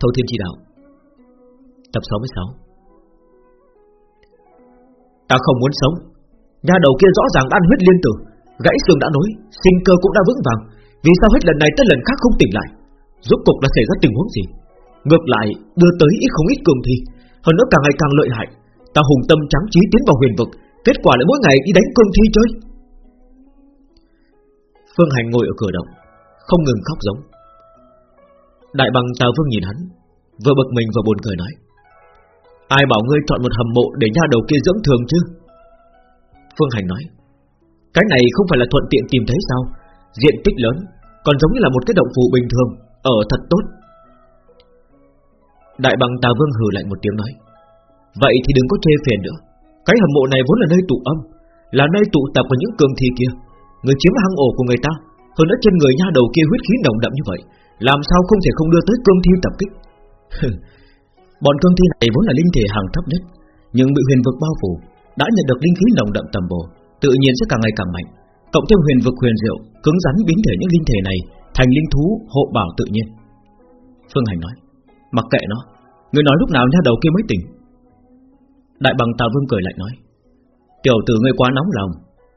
Thâu Thiên Chi Đạo, Tập 66 Ta không muốn sống. Nhà đầu kia rõ ràng ăn huyết liên tử, Gãy xương đã nối, Sinh cơ cũng đã vững vàng. Vì sao hết lần này tới lần khác không tỉnh lại? Rốt cục đã xảy ra tình huống gì? Ngược lại, đưa tới ít không ít cường thi. Hơn nữa càng ngày càng lợi hại. Ta hùng tâm trắng trí tiến vào huyền vực, Kết quả lại mỗi ngày đi đánh cương thi chơi. Phương Hành ngồi ở cửa động, Không ngừng khóc giống. Đại bằng Tào Vương nhìn hắn, Vừa bực mình vừa buồn cười nói. Ai bảo ngươi chọn một hầm mộ để nha đầu kia dưỡng thường chứ? Phương Hành nói. Cái này không phải là thuận tiện tìm thấy sao? Diện tích lớn, Còn giống như là một cái động phủ bình thường, Ở thật tốt. Đại bằng Tà Vương hừ lạnh một tiếng nói. Vậy thì đừng có chê phiền nữa. Cái hầm mộ này vốn là nơi tụ âm, Là nơi tụ tập của những cường thi kia. Người chiếm hang ổ của người ta, Hơn nữa trên người nha đầu kia huyết khí nồng đậm như vậy làm sao không thể không đưa tới cương thi tập kích? Bọn cương thi này vốn là linh thể hàng thấp nhất Nhưng bị huyền vực bao phủ Đã nhận được linh khí nồng đậm tầm bổ Tự nhiên sẽ càng ngày càng mạnh. Cộng thêm huyền vực huyền diệu Cứng rắn biến thể những linh thể này Thành linh thú hộ bảo tự nhiên. Phương Hành nói Mặc kệ nó Người nói lúc nào nha đầu kia mới tỉnh. Đại bằng Tào Vương cười lạnh nói Tiểu tử ngươi quá nóng lòng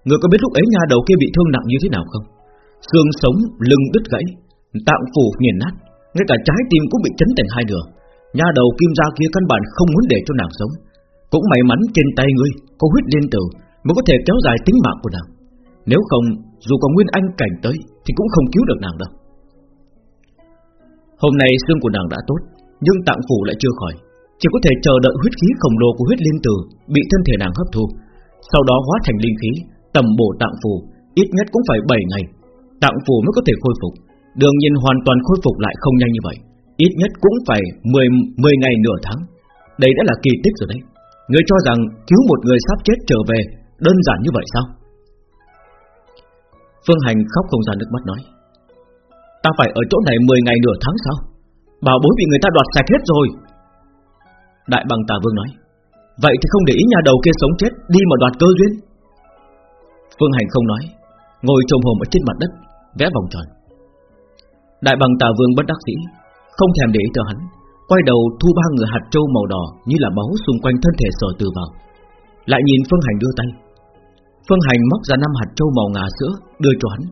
Ngươi có biết lúc ấy nha đầu kia bị thương nặng như thế nào không? Xương sống, lưng đứt gãy Tạng phủ nghiền nát, Ngay cả trái tim cũng bị chấn thành hai nửa. Nha đầu kim gia kia căn bản không muốn để cho nàng sống. Cũng may mắn trên tay ngươi Có huyết liên tử Mới có thể kéo dài tính mạng của nàng. Nếu không, dù có Nguyên Anh cảnh tới Thì cũng không cứu được nàng đâu. Hôm nay xương của nàng đã tốt, Nhưng tạng phủ lại chưa khỏi. Chỉ có thể chờ đợi huyết khí khổng lồ của huyết liên tử Bị thân thể nàng hấp thu. Sau đó hóa thành linh khí, Tầm bổ tạng phủ Ít nhất cũng phải 7 ngày. Tạng phủ mới có thể khôi phục. Đương nhiên hoàn toàn khôi phục lại không nhanh như vậy. Ít nhất cũng phải 10, 10 ngày nửa tháng. Đây đã là kỳ tích rồi đấy. Người cho rằng cứu một người sắp chết trở về Đơn giản như vậy sao? Phương Hành khóc không ra nước mắt nói Ta phải ở chỗ này 10 ngày nửa tháng sao? Bảo bối bị người ta đoạt sạch hết rồi. Đại bằng tà vương nói Vậy thì không để ý nhà đầu kia sống chết Đi mà đoạt cơ duyên. Phương Hành không nói Ngồi trồm hồn ở trên mặt đất Vẽ vòng tròn. Đại bằng tà vương bất đắc dĩ, Không thèm để ý tới hắn, Quay đầu thu ba người hạt trâu màu đỏ Như là máu xung quanh thân thể sở từ vào. Lại nhìn Phương Hành đưa tay. Phương Hành móc ra năm hạt trâu màu ngà sữa, Đưa cho hắn.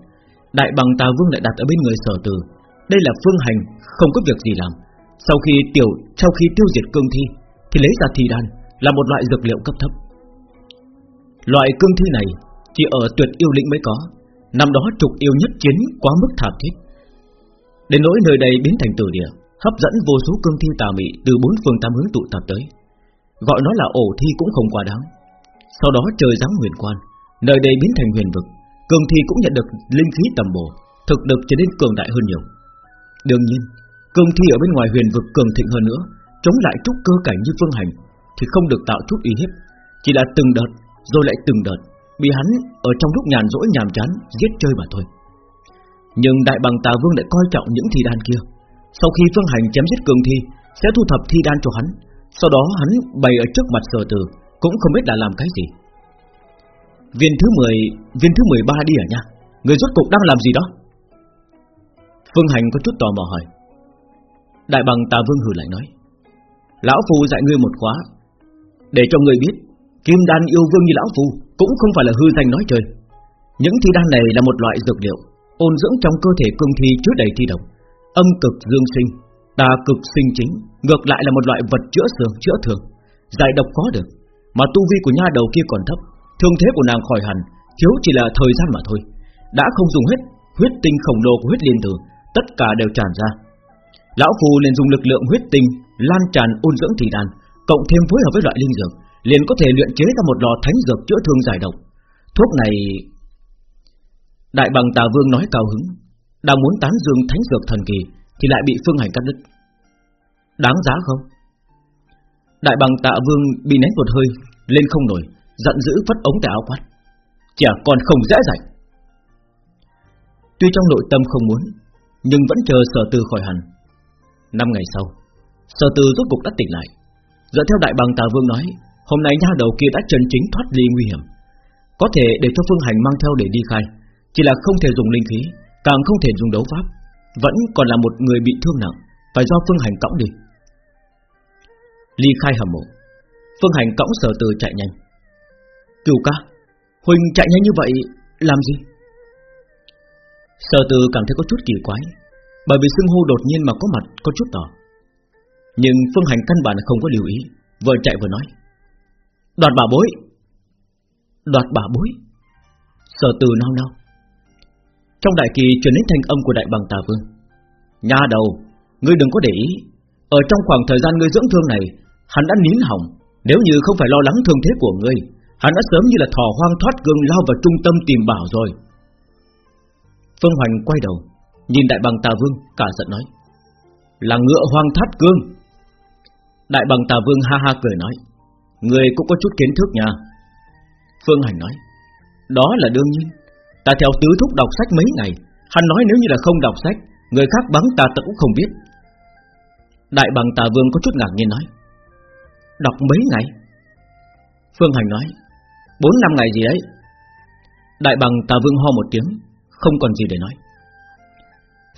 Đại bằng tà vương lại đặt ở bên người sở từ. Đây là Phương Hành không có việc gì làm. Sau khi tiểu, sau khi tiêu diệt cương thi, Thì lấy ra thi đan, Là một loại dược liệu cấp thấp. Loại cương thi này Chỉ ở tuyệt yêu lĩnh mới có. Năm đó trục yêu nhất chiến quá mức thảm thiết. Đến nỗi nơi đây biến thành tử địa, Hấp dẫn vô số cương thi tà mị Từ bốn phương tám hướng tụ tập tới. Gọi nó là ổ thi cũng không quá đáng. Sau đó trời giáng huyền quan, Nơi đây biến thành huyền vực Cường thi cũng nhận được linh khí tầm bổ, Thực lực trở nên cường đại hơn nhiều. Đương nhiên Cường thi ở bên ngoài huyền vực cường thịnh hơn nữa, Chống lại trúc cơ cảnh như phương hành Thì không được tạo chút uy hiếp, Chỉ là từng đợt rồi lại từng đợt, Bị hắn ở trong lúc nhàn rỗi nhàm chán Giết chơi mà thôi. Nhưng đại bằng tà vương lại coi trọng những thi đan kia. Sau khi phương hành chém giết cường thi, Sẽ thu thập thi đan cho hắn. Sau đó hắn bày ở trước mặt sở tử, Cũng không biết là làm cái gì. Viên thứ 10 Viên thứ 13 đi ở nha? Người rốt cục đang làm gì đó? Phương Hành có chút tò mò hỏi. Đại bằng tà vương hừ lại nói. Lão Phu dạy ngươi một khóa. Để cho ngươi biết, Kim đan yêu vương như Lão Phu Cũng không phải là hư danh nói chơi Những thi đan này là một loại dược liệu. Ôn dưỡng trong cơ thể cương thi chứa đầy thi độc. Âm cực dương sinh, Tà cực sinh chính, Ngược lại là một loại vật chữa xương, chữa thường Giải độc có được, Mà tu vi của nha đầu kia còn thấp, Thương thế của nàng khỏi hẳn, Thiếu chỉ là thời gian mà thôi. Đã không dùng hết huyết tinh khổng lồ của huyết liên tử, Tất cả đều tràn ra. Lão Phù liền dùng lực lượng huyết tinh, Lan tràn ôn dưỡng thủy đàn, Cộng thêm phối hợp với loại linh dược, Liền có thể luyện chế ra một lò thánh dược chữa thương giải độc. Thuốc này Đại bằng tà vương nói cao hứng, Đang muốn tán dương thánh dược thần kỳ Thì lại bị phương hành cắt đứt. Đáng giá không? Đại bằng tạ vương bị nén một hơi, Lên không nổi, Giận dữ vất ống tại áo quát. Chả còn không dễ dàng Tuy trong nội tâm không muốn, Nhưng vẫn chờ sở tư khỏi hẳn. Năm ngày sau, Sở tư rốt cục đã tỉnh lại. Dựa theo đại bằng tà vương nói, Hôm nay nha đầu kia đã chân chính thoát ly nguy hiểm. Có thể để cho phương hành mang theo để đi khai. Chỉ là không thể dùng linh khí, Càng không thể dùng đấu pháp, Vẫn còn là một người bị thương nặng, Phải do Phương Hành cõng đi. Ly khai hầm mộ, Phương Hành cõng sở từ chạy nhanh. Cửu ca, Huỳnh chạy nhanh như vậy làm gì? Sở từ cảm thấy có chút kỳ quái, Bởi vì xưng hô đột nhiên mà có mặt có chút tỏ Nhưng Phương Hành căn bản không có lưu ý, Vừa chạy vừa nói. Đoạt bà bối! Đoạt bà bối! Sở từ nao nao. Trong đại kỳ truyền đến thanh âm của đại bằng tà vương. Nhà đầu, Ngươi đừng có để ý. Ở trong khoảng thời gian ngươi dưỡng thương này, Hắn đã nín hỏng. Nếu như không phải lo lắng thương thế của ngươi, Hắn đã sớm như là thỏ hoang thoát cương lao vào trung tâm tìm bảo rồi. Phương Hoành quay đầu, Nhìn đại bằng tà vương, cả giận nói, Là ngựa hoang thoát cương Đại bằng tà vương ha ha cười nói Người cũng có chút kiến thức nha. Phương Hành nói, Đó là đương nhiên. Ta theo tứ thúc đọc sách mấy ngày. Hắn nói nếu như là không đọc sách, Người khác bắn ta ta cũng không biết. Đại bằng tà vương có chút ngạc nhiên nói, Đọc mấy ngày? Phương Hành nói, Bốn năm ngày gì đấy. Đại bằng tà vương ho một tiếng, Không còn gì để nói.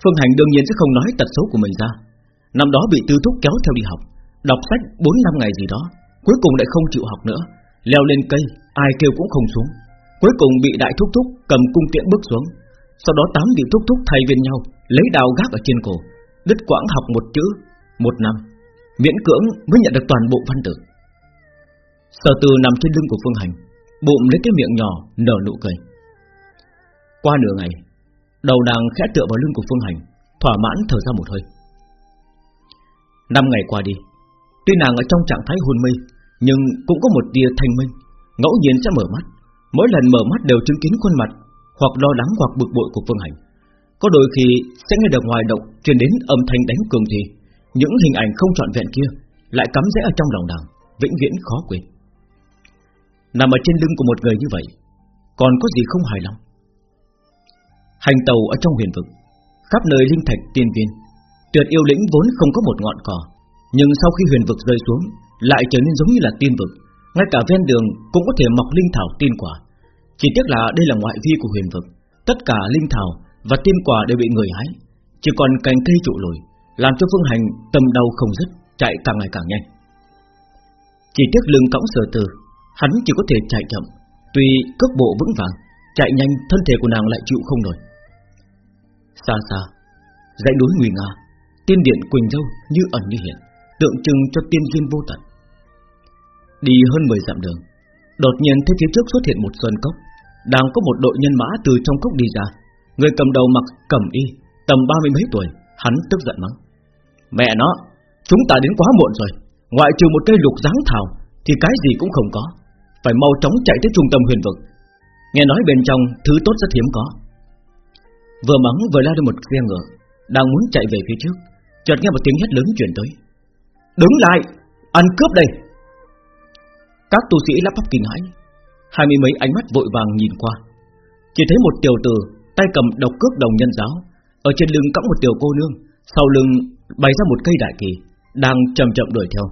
Phương Hành đương nhiên sẽ không nói tật xấu của mình ra. Năm đó bị tư thúc kéo theo đi học, Đọc sách 4 năm ngày gì đó, Cuối cùng lại không chịu học nữa. Leo lên cây, ai kêu cũng không xuống. Cuối cùng bị đại thúc thúc cầm cung tiện bước xuống. Sau đó tám vị thúc thúc thay viên nhau, Lấy đào gác ở trên cổ, Đứt quãng học một chữ, Một năm, Miễn cưỡng mới nhận được toàn bộ văn tự. Sở từ nằm trên lưng của Phương Hành, Bụng lấy cái miệng nhỏ, nở nụ cười. Qua nửa ngày, Đầu nàng khẽ tựa vào lưng của Phương Hành, Thỏa mãn thở ra một hơi. Năm ngày qua đi, Tuy nàng ở trong trạng thái hôn mê, Nhưng cũng có một tia thanh minh, Ngẫu nhiên sẽ mở mắt. Mỗi lần mở mắt đều chứng kiến khuôn mặt, Hoặc lo lắng hoặc bực bội của Phương Hành. Có đôi khi sẽ nghe được ngoài động Truyền đến âm thanh đánh cường thì Những hình ảnh không trọn vẹn kia Lại cắm rễ ở trong lòng nàng, Vĩnh viễn khó quên. Nằm ở trên lưng của một người như vậy, Còn có gì không hài lòng? Hành tàu ở trong huyền vực, Khắp nơi linh thạch tiên viên. Tuyệt yêu lĩnh vốn không có một ngọn cỏ, Nhưng sau khi huyền vực rơi xuống, Lại trở nên giống như là tiên vực. Ngay cả ven đường cũng có thể mọc linh thảo tiên quả. Chỉ tiếc là đây là ngoại vi của huyền vực. Tất cả linh thảo và tiên quả đều bị người hái. Chỉ còn cành cây trụ lùi Làm cho phương hành tâm đau không dứt, Chạy càng ngày càng nhanh. Chỉ tiếc lưng cõng sở từ, Hắn chỉ có thể chạy chậm. Tuy cước bộ vững vàng, Chạy nhanh thân thể của nàng lại chịu không nổi. Xa xa, Dãy núi Nguy Nga, Tiên điện Quỳnh dâu như ẩn như hiện, Tượng trưng cho tiên duyên vô tận. Đi hơn 10 dặm đường. Đột nhiên thấy phía trước xuất hiện một sơn cốc Đang có một đội nhân mã từ trong cốc đi ra. Người cầm đầu mặc cẩm y Tầm ba mươi mấy tuổi Hắn tức giận mắng. Mẹ nó Chúng ta đến quá muộn rồi Ngoại trừ một cây lục dáng thảo Thì cái gì cũng không có Phải mau chóng chạy tới trung tâm huyền vực. Nghe nói bên trong thứ tốt rất hiếm có. Vừa mắng vừa la lên một xe ngựa Đang muốn chạy về phía trước Chợt nghe một tiếng hét lớn truyền tới. Đứng lại, ăn cướp đây. Các tu sĩ lắp bắp kinh hãi. Hai mươi mấy ánh mắt vội vàng nhìn qua. Chỉ thấy một tiểu tử Tay cầm độc cước đồng nhân giáo. Ở trên lưng cõng một tiểu cô nương, Sau lưng bày ra một cây đại kỳ, Đang chậm chậm đuổi theo,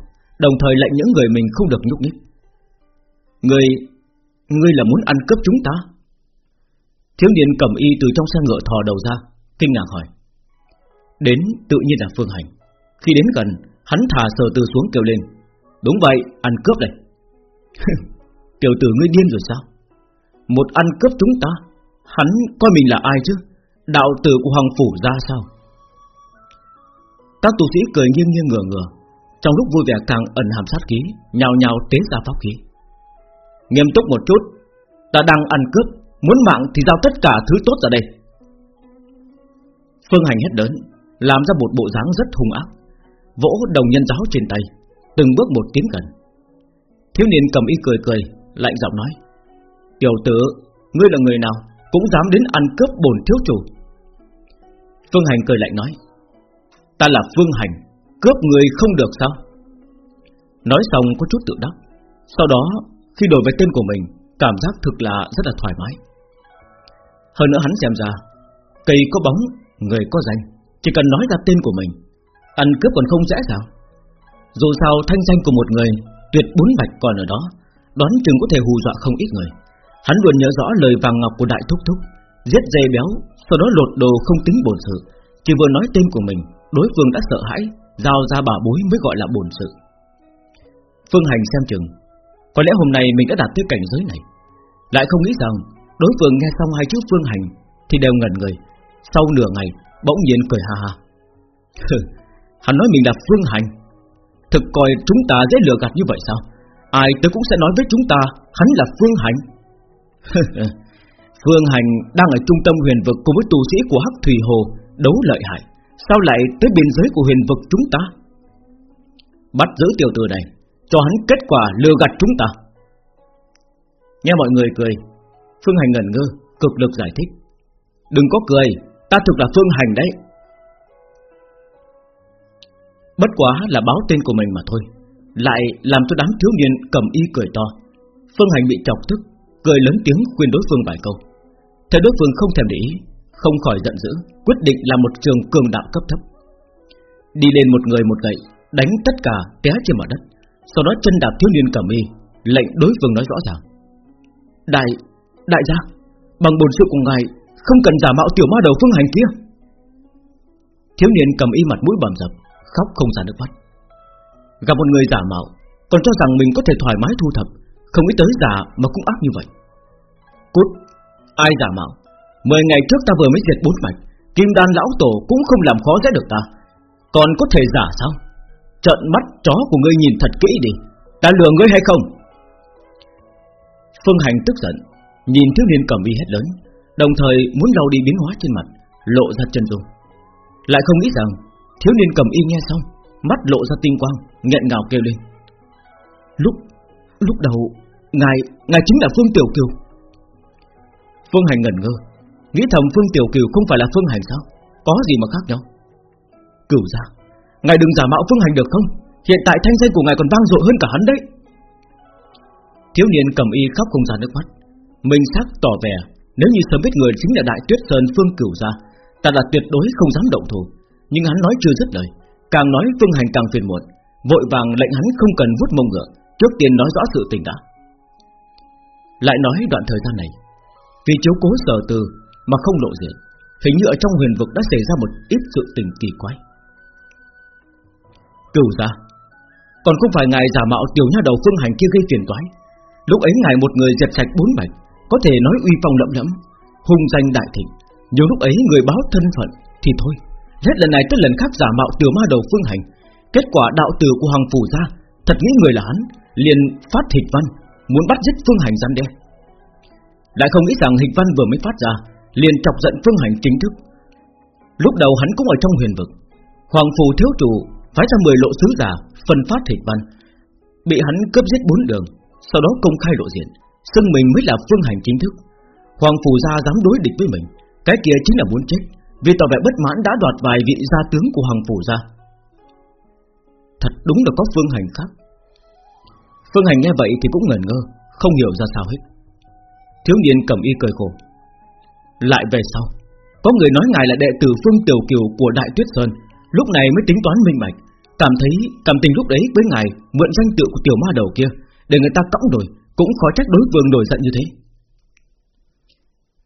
Đồng thời lệnh những người mình không được nhúc nhích. Người Ngươi là muốn ăn cướp chúng ta? Thiếu niên cầm y từ trong xe ngựa thò đầu ra, Kinh ngạc hỏi. Đến tự nhiên là Phương Hành. Khi đến gần, Hắn thả sờ từ xuống kêu lên. Đúng vậy, ăn cướp đây. Tiểu tử ngươi điên rồi sao? Một ăn cướp chúng ta, Hắn coi mình là ai chứ? Đạo tử của Hoàng Phủ ra sao? Các tu sĩ cười nghiêng nghiêng ngửa ngửa, Trong lúc vui vẻ càng ẩn hàm sát khí, Nhào nhào tế ra pháp khí. Nghiêm túc một chút, Ta đang ăn cướp, Muốn mạng thì giao tất cả thứ tốt ra đây. Phương Hành hết lớn, Làm ra một bộ dáng rất hung ác, Vỗ đồng nhân giáo trên tay, Từng bước một tiến gần. Thiếu niên cầm y cười cười Lạnh giọng nói Tiểu tử Ngươi là người nào Cũng dám đến ăn cướp bổn thiếu chủ? Phương Hành cười lạnh nói Ta là Phương Hành Cướp người không được sao? Nói xong có chút tự đắc Sau đó khi đổi về tên của mình Cảm giác thực là rất là thoải mái. Hơn nữa hắn xem ra Cây có bóng, người có danh Chỉ cần nói ra tên của mình Ăn cướp còn không dễ sao? Dù sao thanh danh của một người Tuyệt bốn bạch còn ở đó, Đoán chừng có thể hù dọa không ít người. Hắn luôn nhớ rõ lời vàng ngọc của đại thúc thúc, Giết dây béo, Sau đó lột đồ không tính bổn sự. Chỉ vừa nói tên của mình, Đối phương đã sợ hãi, Giao ra bà bối mới gọi là bổn sự. Phương Hành xem chừng, Có lẽ hôm nay mình đã đạt tới cảnh giới này. Lại không nghĩ rằng, Đối phương nghe xong hai chữ Phương Hành Thì đều ngẩn người. Sau nửa ngày, bỗng nhiên cười ha ha. Hắn nói mình là Phương Hành. Thực coi chúng ta dễ lừa gạt như vậy sao? Ai tới cũng sẽ nói với chúng ta, Hắn là Phương Hành. Phương Hành đang ở trung tâm huyền vực Cùng với tù sĩ của Hắc Thủy Hồ Đấu lợi hại. Sao lại tới biên giới của huyền vực chúng ta? Bắt giữ tiểu tử này, Cho hắn kết quả lừa gạt chúng ta. Nghe mọi người cười, Phương Hành ngẩn ngơ, Cực lực giải thích. Đừng có cười, Ta thực là Phương Hành đấy. Bất quá là báo tên của mình mà thôi. Lại làm cho đám thiếu niên cầm y cười to. Phương Hành bị chọc tức Cười lớn tiếng khuyên đối phương vài câu. Thấy đối phương không thèm để ý Không khỏi giận dữ Quyết định là một trường cường đạo cấp thấp. Đi lên một người một gậy Đánh tất cả té trên mặt đất. Sau đó chân đạp thiếu niên cầm y Lệnh đối phương nói rõ ràng. Đại, đại gia Bằng bồn sự của ngài Không cần giả mạo tiểu ma đầu phương hành kia. Thiếu niên cầm y mặt mũi bầm dập Khóc không ra nước mắt. Gặp một người giả mạo, Còn cho rằng mình có thể thoải mái thu thập, Không nghĩ tới giả mà cũng ác như vậy. Cút, Ai giả mạo? Mười ngày trước ta vừa mới diệt bốn mạch, Kim đan lão tổ cũng không làm khó dễ được ta. Còn có thể giả sao? Trận mắt, chó của ngươi nhìn thật kỹ đi. Ta lừa ngươi hay không? Phương Hành tức giận, Nhìn thiếu niên cầm y hết lớn, Đồng thời muốn lau đi biến hóa trên mặt, Lộ ra chân dung. Lại không nghĩ rằng Thiếu niên cầm y nghe xong Mắt lộ ra tinh quang nghẹn ngào kêu lên. Lúc lúc đầu Ngài, ngài chính là Phương Tiểu Kiều. Phương Hành ngẩn ngơ Nghĩ thầm Phương Tiểu Kiều không phải là Phương Hành sao? Có gì mà khác nhau? Cửu ra Ngài đừng giả mạo Phương Hành được không? Hiện tại thanh danh của ngài còn vang dội hơn cả hắn đấy. Thiếu niên cầm y khóc không ra nước mắt. Mình sắc tỏ vẻ Nếu như sớm biết người chính là Đại Tuyết Sơn Phương Cửu gia Ta là tuyệt đối không dám động thủ. Nhưng hắn nói chưa dứt lời, Càng nói Phương Hành càng phiền muộn, Vội vàng lệnh hắn không cần vút mông ngựa, Trước tiên nói rõ sự tình đã. Lại nói đoạn thời gian này, Vì chiếu cố sở từ Mà không lộ diện, Hình như ở trong huyền vực đã xảy ra một ít sự tình kỳ quái. Cửu gia, Còn không phải ngài giả mạo tiểu nha đầu phương hành kia gây phiền toái. Lúc ấy ngài một người giật sạch bốn mạch Có thể nói uy phong lẫm lẫm Hùng danh đại thịnh Nhưng lúc ấy người báo thân phận Thì thôi. Hết lần này tới lần khác giả mạo tiểu ma đầu phương hành. Kết quả đạo tử của hoàng phủ ra, Thật nghĩ người là hắn, liền phát hịch văn, Muốn bắt giết phương hành gian đe. Lại không nghĩ rằng hịch văn vừa mới phát ra, Liền chọc giận phương hành chính thức. Lúc đầu hắn cũng ở trong huyền vực. Hoàng phủ thiếu chủ Phái ra 10 lộ sứ giả Phân phát hịch văn. Bị hắn cướp giết bốn đường, Sau đó công khai lộ diện, Xưng mình mới là phương hành chính thức. Hoàng phủ gia dám đối địch với mình, Cái kia chính là muốn chết. Vì tỏ vẻ bất mãn đã đoạt vài vị gia tướng của Hoàng phủ ra. Thật đúng là có phương hành khác. Phương hành nghe vậy thì cũng ngẩn ngơ, Không hiểu ra sao hết. Thiếu niên cầm y cười khổ. Lại về sau, Có người nói ngài là đệ tử Phương Tiểu Kiều của Đại Tuyết Sơn, Lúc này mới tính toán minh bạch, Cảm thấy cảm tình lúc đấy với ngài Mượn danh tự của tiểu ma đầu kia, Để người ta cõng đổi Cũng khó trách đối phương đổi giận như thế.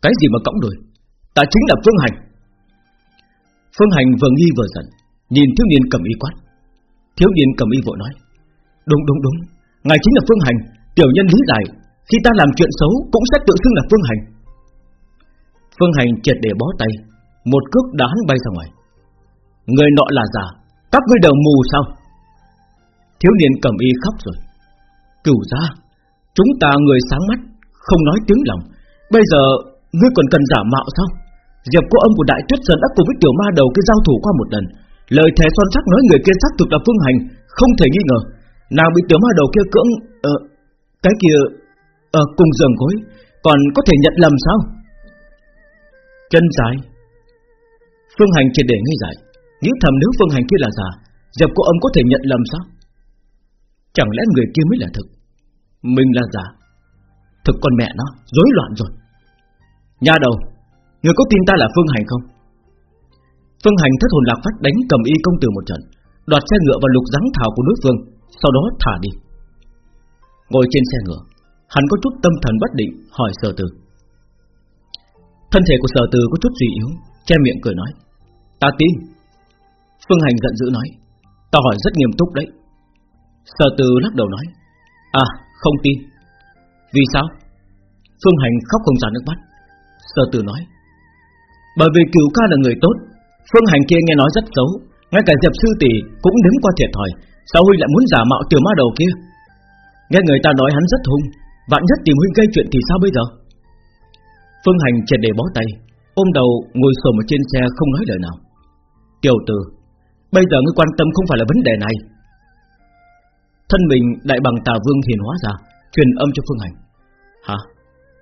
Cái gì mà cõng đổi Ta chính là Phương Hành. Phương Hành vừa nghi vừa giận Nhìn thiếu niên cầm y quát. Thiếu niên cầm y vội nói Đúng đúng đúng Ngài chính là Phương Hành Tiểu nhân lý giải Khi ta làm chuyện xấu cũng sẽ tự xưng là Phương Hành. Phương Hành triệt để bó tay Một cước đá hắn bay ra ngoài. Người nọ là giả Các ngươi đều mù sao? Thiếu niên cầm y khóc rồi. Cửu gia, Chúng ta người sáng mắt Không nói tiếng lòng Bây giờ ngươi còn cần giả mạo sao? Diệp cô âm của Đại Tuyết Sơn đã cùng với tiểu ma đầu cái giao thủ qua một lần. Lời thề son sắc nói người kia xác thực là phương hành Không thể nghi ngờ. Nào bị tiểu ma đầu kia cưỡng Ờ Cái kia Ờ cùng giường gối Còn có thể nhận lầm sao? Chân dài. Phương hành chỉ để ngây dại Nghĩ thầm nếu phương hành kia là giả Diệp cô âm có thể nhận lầm sao? Chẳng lẽ người kia mới là thực? Mình là giả. Thực con mẹ nó, rối loạn rồi. Nhà đầu Người có tin ta là Phương Hành không? Phương Hành thất hồn lạc phát đánh cầm y công tử một trận, Đoạt xe ngựa và lục rắn thảo của đối phương, Sau đó thả đi. Ngồi trên xe ngựa, Hắn có chút tâm thần bất định, hỏi sở từ. Thân thể của sở từ có chút suy yếu, Che miệng cười nói, Ta tin. Phương Hành giận dữ nói, Ta hỏi rất nghiêm túc đấy. Sở từ lắc đầu nói À không tin. Vì sao? Phương Hành khóc không ra nước mắt. Sở từ nói bởi vì cửu ca là người tốt, Phương Hành kia nghe nói rất xấu, Ngay cả Diệp Sư Tỷ cũng đứng qua thiệt thòi, Sao huynh lại muốn giả mạo tiểu ma đầu kia? Nghe người ta nói hắn rất hung, Vạn nhất tìm huynh gây chuyện thì sao bây giờ? Phương Hành triệt để bó tay, Ôm đầu ngồi xổm ở trên xe không nói lời nào. Tiểu tử, Bây giờ ngươi quan tâm không phải là vấn đề này. Thân mình đại bằng tà vương hiền hóa ra, Truyền âm cho Phương Hành. Hả?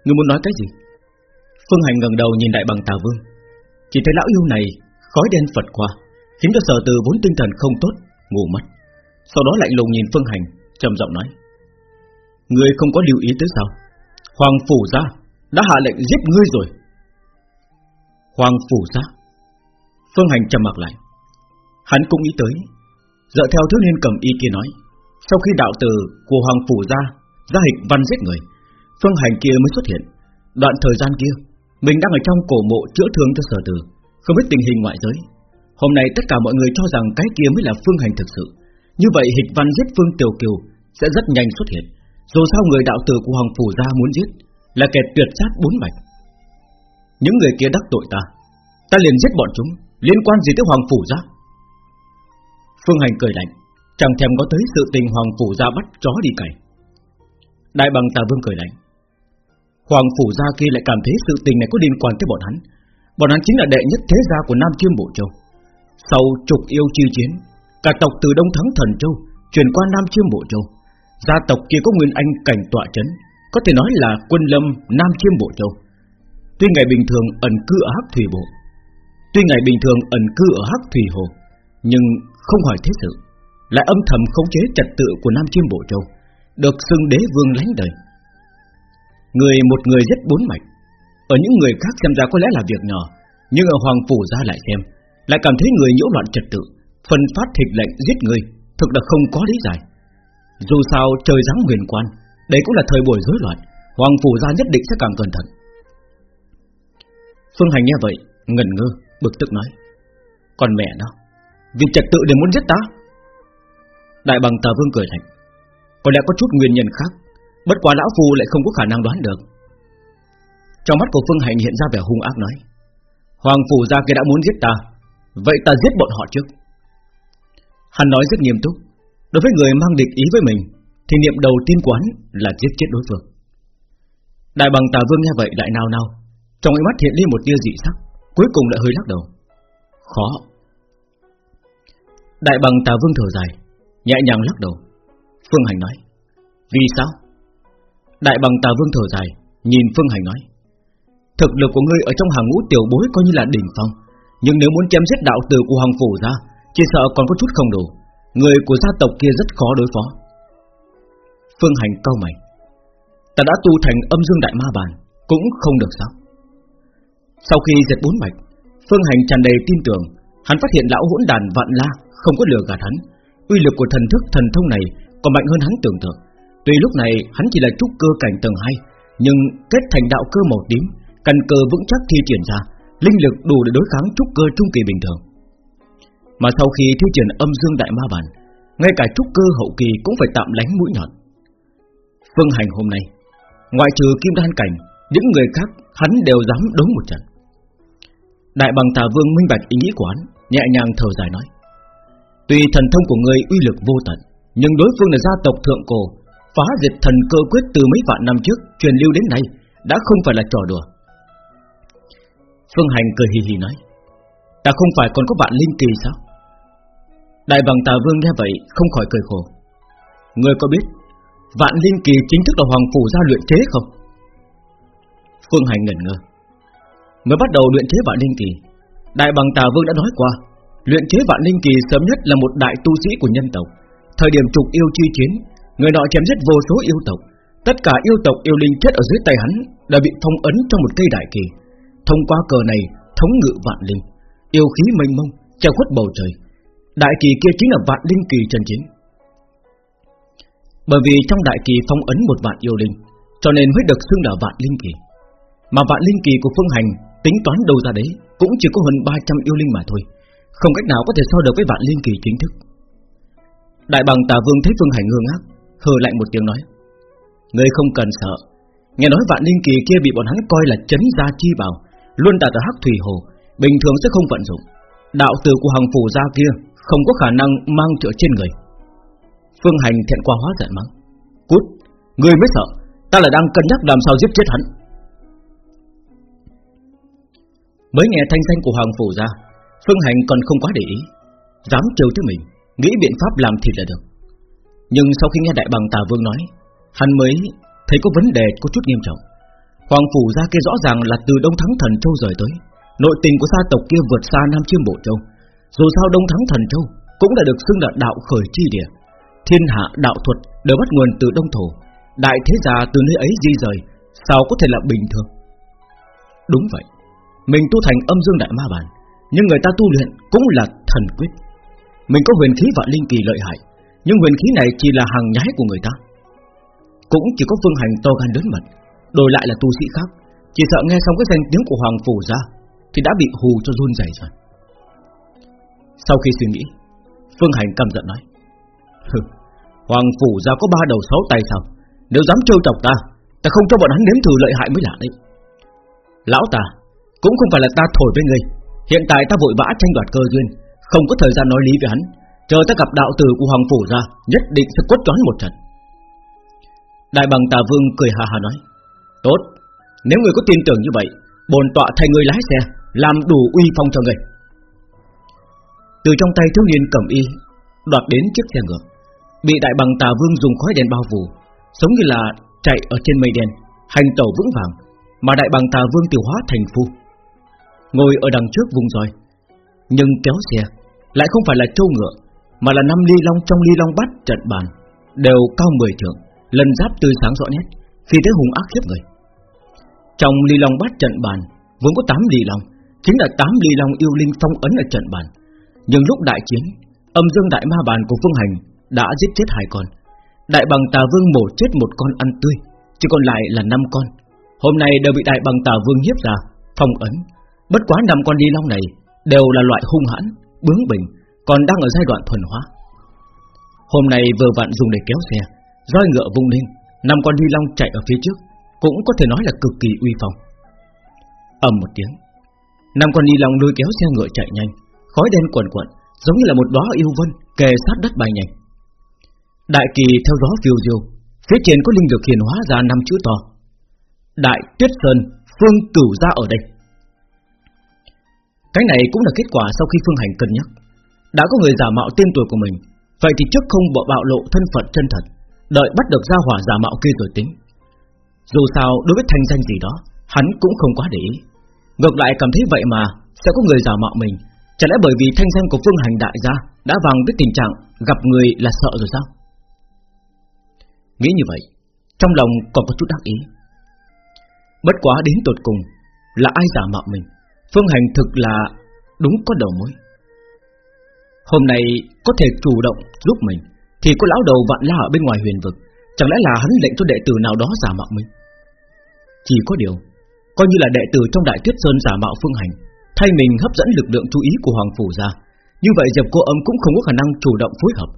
Ngươi muốn nói cái gì? Phương Hành ngẩng đầu nhìn đại bằng tà vương. Chỉ thấy lão yêu này Khói đen phật qua, Khiến cho sở từ vốn tinh thần không tốt, Ngủ mất. Sau đó lạnh lùng nhìn Phương Hành, trầm giọng nói, Ngươi không có lưu ý tới sao? Hoàng phủ ra Đã hạ lệnh giết ngươi rồi. Hoàng phủ ra Phương Hành trầm mặc lại. Hắn cũng nghĩ tới, Dựa theo thiếu niên cầm y kia nói, Sau khi đạo từ của Hoàng phủ ra Ra hịch văn giết người, Phương Hành kia mới xuất hiện. Đoạn thời gian kia mình đang ở trong cổ mộ chữa thương cho sở tử, Không biết tình hình ngoại giới. Hôm nay tất cả mọi người cho rằng cái kia mới là Phương Hành thực sự. Như vậy hịch văn giết Phương Tiểu Kiều Sẽ rất nhanh xuất hiện. Dù sao người đạo tử của Hoàng phủ gia muốn giết Là kẻ tuyệt sát bốn mạch Những người kia đắc tội ta Ta liền giết bọn chúng, Liên quan gì tới Hoàng phủ gia? Phương Hành cười lạnh, Chẳng thèm có tới sự tình Hoàng phủ gia bắt chó đi cày. Đại bằng tà vương cười lạnh Hoàng phủ gia kia lại cảm thấy sự tình này có liên quan tới bọn hắn. Bọn hắn chính là đệ nhất thế gia của Nam Chiêm Bộ Châu. Sau trục yêu chi chiến, Cả tộc từ Đông Thắng Thần Châu Chuyển qua Nam Chiêm Bộ Châu. Gia tộc kia có Nguyên Anh cảnh tọa chấn, Có thể nói là quân lâm Nam Chiêm Bộ Châu. Tuy ngày bình thường ẩn cư ở Hắc Thủy Bộ, Tuy ngày bình thường ẩn cư ở Hắc Thủy Hồ, Nhưng không hỏi thế sự Lại âm thầm khống chế trật tự của Nam Chiêm Bộ Châu, Được xưng đế vương lãnh đời. Người một người giết bốn mạch. Ở những người khác xem ra có lẽ là việc nhỏ Nhưng ở Hoàng Phủ ra lại xem Lại cảm thấy người nhiễu loạn trật tự Phân phát thịt lệnh giết người Thực là không có lý giải. Dù sao trời giáng huyền quan Đây cũng là thời buổi rối loạn Hoàng Phủ ra nhất định sẽ càng cẩn thận. Phương Hành nghe vậy Ngần ngơ, bực tức nói Còn mẹ nó Vì trật tự để muốn giết ta? Đại bằng tà vương cười lạnh Có lẽ có chút nguyên nhân khác Bất quá lão phu lại không có khả năng đoán được. Trong mắt của Phương Hành hiện ra vẻ hung ác nói, Hoàng phủ gia kia đã muốn giết ta, Vậy ta giết bọn họ trước. Hắn nói rất nghiêm túc, Đối với người mang địch ý với mình, Thì niệm đầu tiên quán là giết chết đối phương. Đại bằng tà vương nghe vậy lại nào nào Trong ánh mắt hiện lên một tia dị sắc, Cuối cùng lại hơi lắc đầu. Khó. Đại bằng tà vương thở dài, Nhẹ nhàng lắc đầu. Phương Hành nói, Vì sao? Đại bằng tà vương thở dài, Nhìn Phương Hành nói. Thực lực của ngươi ở trong hàng ngũ tiểu bối coi như là đỉnh phong, Nhưng nếu muốn chém giết đạo tử của Hoàng Phủ ra, Chỉ sợ còn có chút không đủ. Người của gia tộc kia rất khó đối phó. Phương Hành cau mày. Ta đã tu thành âm dương đại ma bàn, Cũng không được sao? Sau khi dệt bốn mạch, Phương Hành tràn đầy tin tưởng. Hắn phát hiện lão hỗn đàn vạn la Không có lừa gạt hắn. Uy lực của thần thức thần thông này Còn mạnh hơn hắn tưởng tượng. Tuy lúc này hắn chỉ là trúc cơ cảnh tầng 2 Nhưng kết thành đạo cơ màu tím, Căn cơ vững chắc thi triển ra, Linh lực đủ để đối kháng trúc cơ trung kỳ bình thường. Mà sau khi thi triển âm dương đại ma bản Ngay cả trúc cơ hậu kỳ cũng phải tạm lánh mũi nhọn. Phương hành hôm nay, Ngoại trừ kim đan cảnh, Những người khác hắn đều dám đấu một trận. Đại bằng tà vương minh bạch ý nghĩ của hắn, Nhẹ nhàng thở dài nói, Tuy thần thông của người uy lực vô tận, Nhưng đối phương là gia tộc thượng cổ Phá diệt thần cơ quyết từ mấy vạn năm trước, Truyền lưu đến nay, Đã không phải là trò đùa. Phương Hành cười hì hì nói, Ta không phải còn có vạn linh kỳ sao? Đại bằng tà vương nghe vậy Không khỏi cười khổ. Ngươi có biết Vạn linh kỳ chính thức là hoàng phủ gia luyện chế không? Phương Hành ngẩn ngơ. Mới bắt đầu luyện chế vạn linh kỳ, Đại bằng tà vương đã nói qua, Luyện chế vạn linh kỳ sớm nhất là một đại tu sĩ của nhân tộc. Thời điểm trục yêu chi chiến Người nọ chém giết vô số yêu tộc. Tất cả yêu tộc yêu linh chết ở dưới tay hắn Đã bị thông ấn trong một cây đại kỳ. Thông qua cờ này, thống ngự vạn linh. Yêu khí mênh mông Treo khuất bầu trời. Đại kỳ kia chính là vạn linh kỳ chân chính Bởi vì trong đại kỳ phong ấn một vạn yêu linh, Cho nên mới được xưng là vạn linh kỳ. Mà vạn linh kỳ của phương hành Tính toán đâu ra đấy, Cũng chỉ có hơn 300 yêu linh mà thôi. Không cách nào có thể so được với vạn linh kỳ chính thức. Đại bằng tà vương thấy Phương Hành ngơ ngác Hừ lạnh một tiếng nói. Ngươi không cần sợ. Nghe nói vạn linh kỳ kia bị bọn hắn coi là chấn gia chi bảo Luôn đặt ở hắc thủy hồ Bình thường sẽ không vận dụng. Đạo tử của hàng phủ gia kia Không có khả năng mang trợ trên người. Phương Hành thẹn qua hóa giận mắng. Cút, ngươi mới sợ Ta là đang cân nhắc làm sao giết chết hắn. Mới nghe thanh danh của Hoàng Phủ ra Phương Hành còn không quá để ý Dám trêu chứ mình Nghĩ biện pháp làm thịt là được. Nhưng sau khi nghe Đại Bằng Tà Vương nói, Hắn mới thấy có vấn đề có chút nghiêm trọng. Hoàng Phủ ra kia rõ ràng là từ Đông Thắng Thần Châu rời tới. Nội tình của gia tộc kia vượt xa Nam Chiêm Bộ Châu. Dù sao Đông Thắng Thần Châu Cũng đã được xưng là đạo khởi chi địa. Thiên hạ đạo thuật đều bắt nguồn từ Đông Thổ. Đại thế gia từ nơi ấy di rời, Sao có thể là bình thường? Đúng vậy. Mình tu thành âm dương đại ma bản Nhưng người ta tu luyện cũng là thần quyết. Mình có huyền khí và linh kỳ lợi hại nhưng huyền khí này chỉ là hàng nhái của người ta. Cũng chỉ có phương hành to gan lớn mật, Đổi lại là tu sĩ khác. Chỉ sợ nghe xong cái danh tiếng của Hoàng Phủ ra, Thì đã bị hù cho run rẩy rồi. Sau khi suy nghĩ, Phương Hành căm giận nói Hoàng Phủ ra có ba đầu sáu tay sao? Nếu dám trêu chọc ta Ta không cho bọn hắn nếm thử lợi hại mới lạ đấy. Lão ta, Cũng không phải là ta thổi với ngươi. Hiện tại ta vội vã tranh đoạt cơ duyên, Không có thời gian nói lý với hắn. Chờ ta gặp đạo tử của Hoàng Phủ ra, Nhất định sẽ quất choán một trận. Đại bằng tà vương cười hà hà nói, Tốt, Nếu người có tin tưởng như vậy Bồn tọa thay người lái xe, Làm đủ uy phong cho người Từ trong tay thiếu niên cầm y, Đoạt đến chiếc xe ngựa, Bị đại bằng tà vương dùng khói đèn bao phủ, Giống như là chạy ở trên mây đen, Hành tẩu vững vàng, Mà đại bằng tà vương tiêu hóa thành phu. Ngồi ở đằng trước vùng roi, Nhưng kéo xe Lại không phải là trâu ngựa mà là năm ly long trong ly long bát trận bàn Đều cao 10 trượng Lần giáp tươi sáng rõ nét Khi thế hùng ác khiếp người Trong ly long bát trận bàn Vốn có 8 ly long Chính là 8 ly long yêu linh phong ấn ở trận bàn Nhưng lúc đại chiến Âm dương đại ma bàn của Phương Hành đã giết chết hai con. Đại bằng tà vương mổ chết một con ăn tươi, chỉ còn lại là năm con. Hôm nay đều bị đại bằng tà vương hiếp ra, phong ấn. Bất quá năm con ly long này đều là loại hung hãn, bướng bỉnh, còn đang ở giai đoạn thuần hóa. Hôm nay vừa vặn dùng để kéo xe, roi ngựa vung lên, năm con đi long chạy ở phía trước, cũng có thể nói là cực kỳ uy phong. ầm một tiếng, năm con đi long lôi kéo xe ngựa chạy nhanh, khói đen quẩn quẩn, giống như là một đóa yêu vân kề sát đất bay nhanh. Đại kỳ theo gió phiêu diêu, phía trên có linh được hiển hóa ra năm chữ to. Đại Tuyết Sơn, Phương Cửu ra ở đây. Cái này cũng là kết quả sau khi Phương Hành cân nhắc. Đã có người giả mạo tên tuổi của mình, vậy thì trước không bỏ bạo lộ thân phận chân thật, đợi bắt được gia hỏa giả mạo kia rồi tính. Dù sao đối với thanh danh gì đó, hắn cũng không quá để ý. Ngược lại cảm thấy vậy mà sẽ có người giả mạo mình, Chẳng lẽ bởi vì thanh danh của Phương Hành đại gia Đã vàng với tình trạng gặp người là sợ rồi sao Nghĩ như vậy Trong lòng còn có chút đắc ý Bất quá đến tột cùng Là ai giả mạo mình Phương Hành thực là đúng có đầu mối Hôm nay có thể chủ động giúp mình, Thì có lão đầu vạn la ở bên ngoài huyền vực, Chẳng lẽ là hắn lệnh cho đệ tử nào đó giả mạo mình? Chỉ có điều, Coi như là đệ tử trong đại tuyết sơn giả mạo Phương Hành, thay mình hấp dẫn lực lượng chú ý của Hoàng Phủ ra, Như vậy Diệp Cô Âm cũng không có khả năng chủ động phối hợp.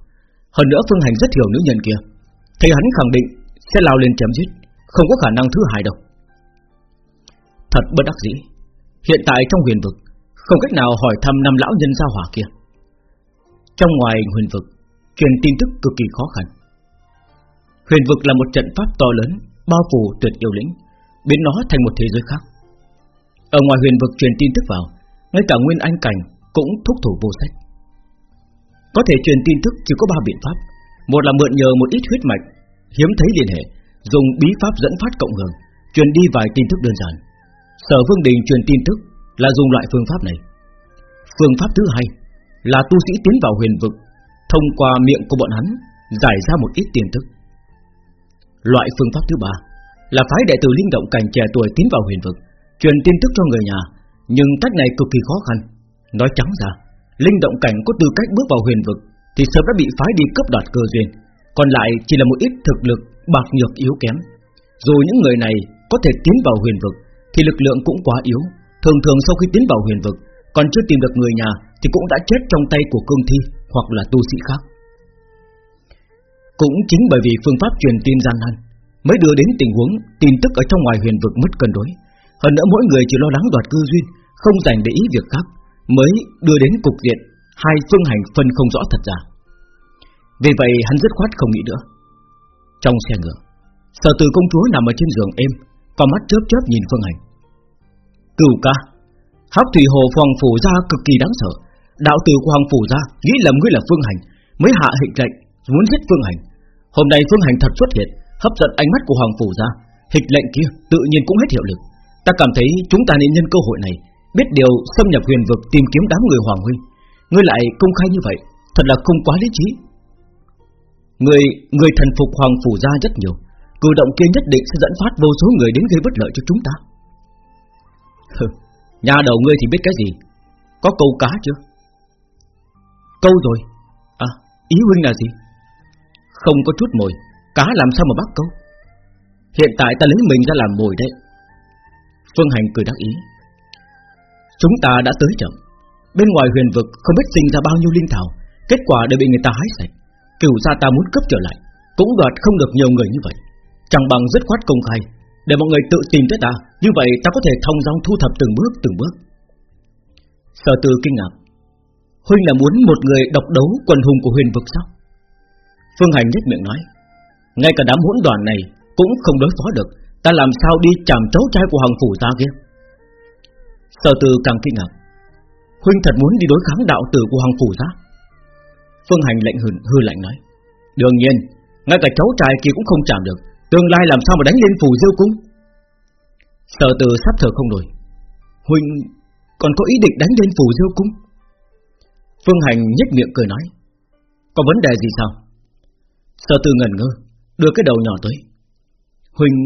Hơn nữa Phương Hành rất hiểu nữ nhân kia Thấy hắn khẳng định sẽ lao lên chém giết, Không có khả năng thứ hai đâu. Thật bất đắc dĩ, Hiện tại trong huyền vực, Không cách nào hỏi thăm năm lão nhân giao hỏa kia. Trong ngoài huyền vực, Truyền tin tức cực kỳ khó khăn. Huyền vực là một trận pháp to lớn, Bao phủ tuyệt yêu lĩnh, Biến nó thành một thế giới khác. Ở ngoài huyền vực truyền tin tức vào, Ngay cả Nguyên Anh Cảnh cũng thúc thủ vô sách. Có thể truyền tin tức chỉ có ba biện pháp. Một là mượn nhờ một ít huyết mạch, Hiếm thấy liên hệ, Dùng bí pháp dẫn phát cộng hưởng, Truyền đi vài tin tức đơn giản. Sở Vương Đình truyền tin tức là dùng loại phương pháp này. Phương pháp thứ hai là tu sĩ tiến vào huyền vực, Thông qua miệng của bọn hắn, Giải ra một ít tiền thức. Loại phương pháp thứ ba Là phái đệ tử linh động cảnh trẻ tuổi tiến vào huyền vực, Truyền tin tức cho người nhà, Nhưng cách này cực kỳ khó khăn Nói trắng ra, Linh động cảnh có tư cách bước vào huyền vực Thì sớm đã bị phái đi cấp đoạt cơ duyên, Còn lại chỉ là một ít thực lực Bạc nhược yếu kém Dù những người này có thể tiến vào huyền vực Thì lực lượng cũng quá yếu, Thường thường sau khi tiến vào huyền vực Còn chưa tìm được người nhà thì cũng đã chết trong tay của cương thi Hoặc là tu sĩ khác. Cũng chính bởi vì phương pháp truyền tin gian nan Mới đưa đến tình huống Tin tức ở trong ngoài huyền vực mất cân đối. Hơn nữa mỗi người chỉ lo lắng đoạt cư duyên, Không dành để ý việc khác, Mới đưa đến cục diện Hai phương hành phân không rõ thật ra. Vì vậy hắn dứt khoát không nghĩ nữa. Trong xe ngựa, Sở từ công chúa nằm ở trên giường êm, Con mắt chớp chớp nhìn phương hành. Cửu ca. Hắc thủy hồ phòng phủ ra cực kỳ đáng sợ Đạo tử của hoàng phủ ra, Nghĩ lầm ngươi là phương hành, Mới hạ hình lệnh, muốn giết phương hành. Hôm nay phương hành thật xuất hiện, Hấp dẫn ánh mắt của hoàng phủ ra, Hịch lệnh kia tự nhiên cũng hết hiệu lực. Ta cảm thấy chúng ta nên nhân cơ hội này, Biết điều xâm nhập huyền vực tìm kiếm đám người hoàng huynh Ngươi lại công khai như vậy, Thật là không quá lý trí. Người người thần phục hoàng phủ ra rất nhiều, Cử động kia nhất định sẽ dẫn phát vô số người đến gây bất lợi cho chúng ta. Nhà đầu ngươi thì biết cái gì? Có câu cá chưa? Câu rồi. À ý huynh là gì? Không có chút mồi, Cá làm sao mà bắt câu? Hiện tại ta lấy mình ra làm mồi đấy. Phương Hành cười đắc ý. Chúng ta đã tới chậm. Bên ngoài huyền vực không biết sinh ra bao nhiêu linh thảo, Kết quả đều bị người ta hái sạch. Cửu gia ta muốn cấp trở lại, Cũng đoạt không được nhiều người như vậy. Chẳng bằng dứt khoát công khai, Để mọi người tự tìm tới ta, Như vậy ta có thể thông dong thu thập từng bước từng bước. Sở tư kinh ngạc. Huynh là muốn một người độc đấu quần hùng của huyền vực sao? Phương Hành nhất miệng nói Ngay cả đám hỗn đoàn này Cũng không đối phó được Ta làm sao đi chạm cháu trai của hoàng phủ ta kia? Sở từ càng kinh ngạc Huynh thật muốn đi đối kháng đạo tử của hoàng phủ ra? Phương Hành lệnh hừ, hừ lạnh nói Đương nhiên Ngay cả cháu trai kia cũng không chạm được Tương lai làm sao mà đánh lên phủ diêu cung? Sở từ sắp thở không nổi Huynh còn có ý định đánh lên phủ diêu cung? Phương Hành nhếch miệng cười nói Có vấn đề gì sao? Sở Tư ngẩn ngơ Đưa cái đầu nhỏ tới. Huynh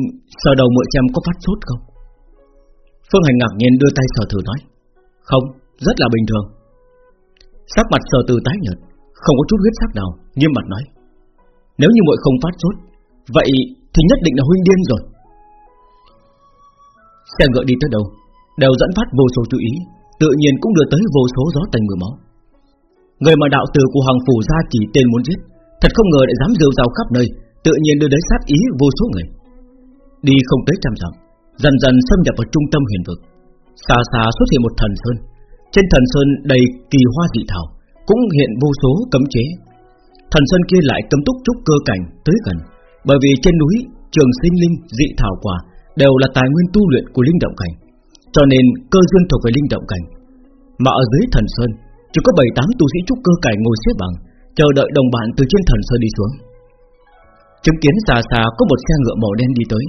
sờ đầu muội xem có phát sốt không? Phương Hành ngạc nhiên đưa tay sờ thử nói Không, rất là bình thường. Sắc mặt sờ từ tái nhợt Không có chút huyết sắc nào Nghiêm mặt nói Nếu như muội không phát sốt Vậy thì nhất định là huynh điên rồi. Xe ngựa đi tới đâu Đều dẫn phát vô số chú ý Tự nhiên cũng đưa tới vô số gió tành mưa máu. Người mà đạo tử của Hoàng Phủ ra chỉ tên muốn giết, Thật không ngờ lại dám rêu rào khắp nơi, Tự nhiên đưa đến sát ý vô số người. Đi không tới trăm dặm, Dần dần xâm nhập vào trung tâm huyền vực. Xa xa xuất hiện một thần sơn, Trên thần sơn đầy kỳ hoa dị thảo, Cũng hiện vô số cấm chế. Thần sơn kia lại cấm túc trúc cơ cảnh tới gần, Bởi vì trên núi Trường sinh linh dị thảo quả Đều là tài nguyên tu luyện của linh động cảnh, Cho nên cơ duyên thuộc về linh động cảnh. Mà ở dưới thần sơn chỉ có 7-8 tu sĩ trúc cơ cải ngồi xếp bằng, Chờ đợi đồng bạn từ trên thần sơn đi xuống. Chứng kiến xa xa có một xe ngựa màu đen đi tới.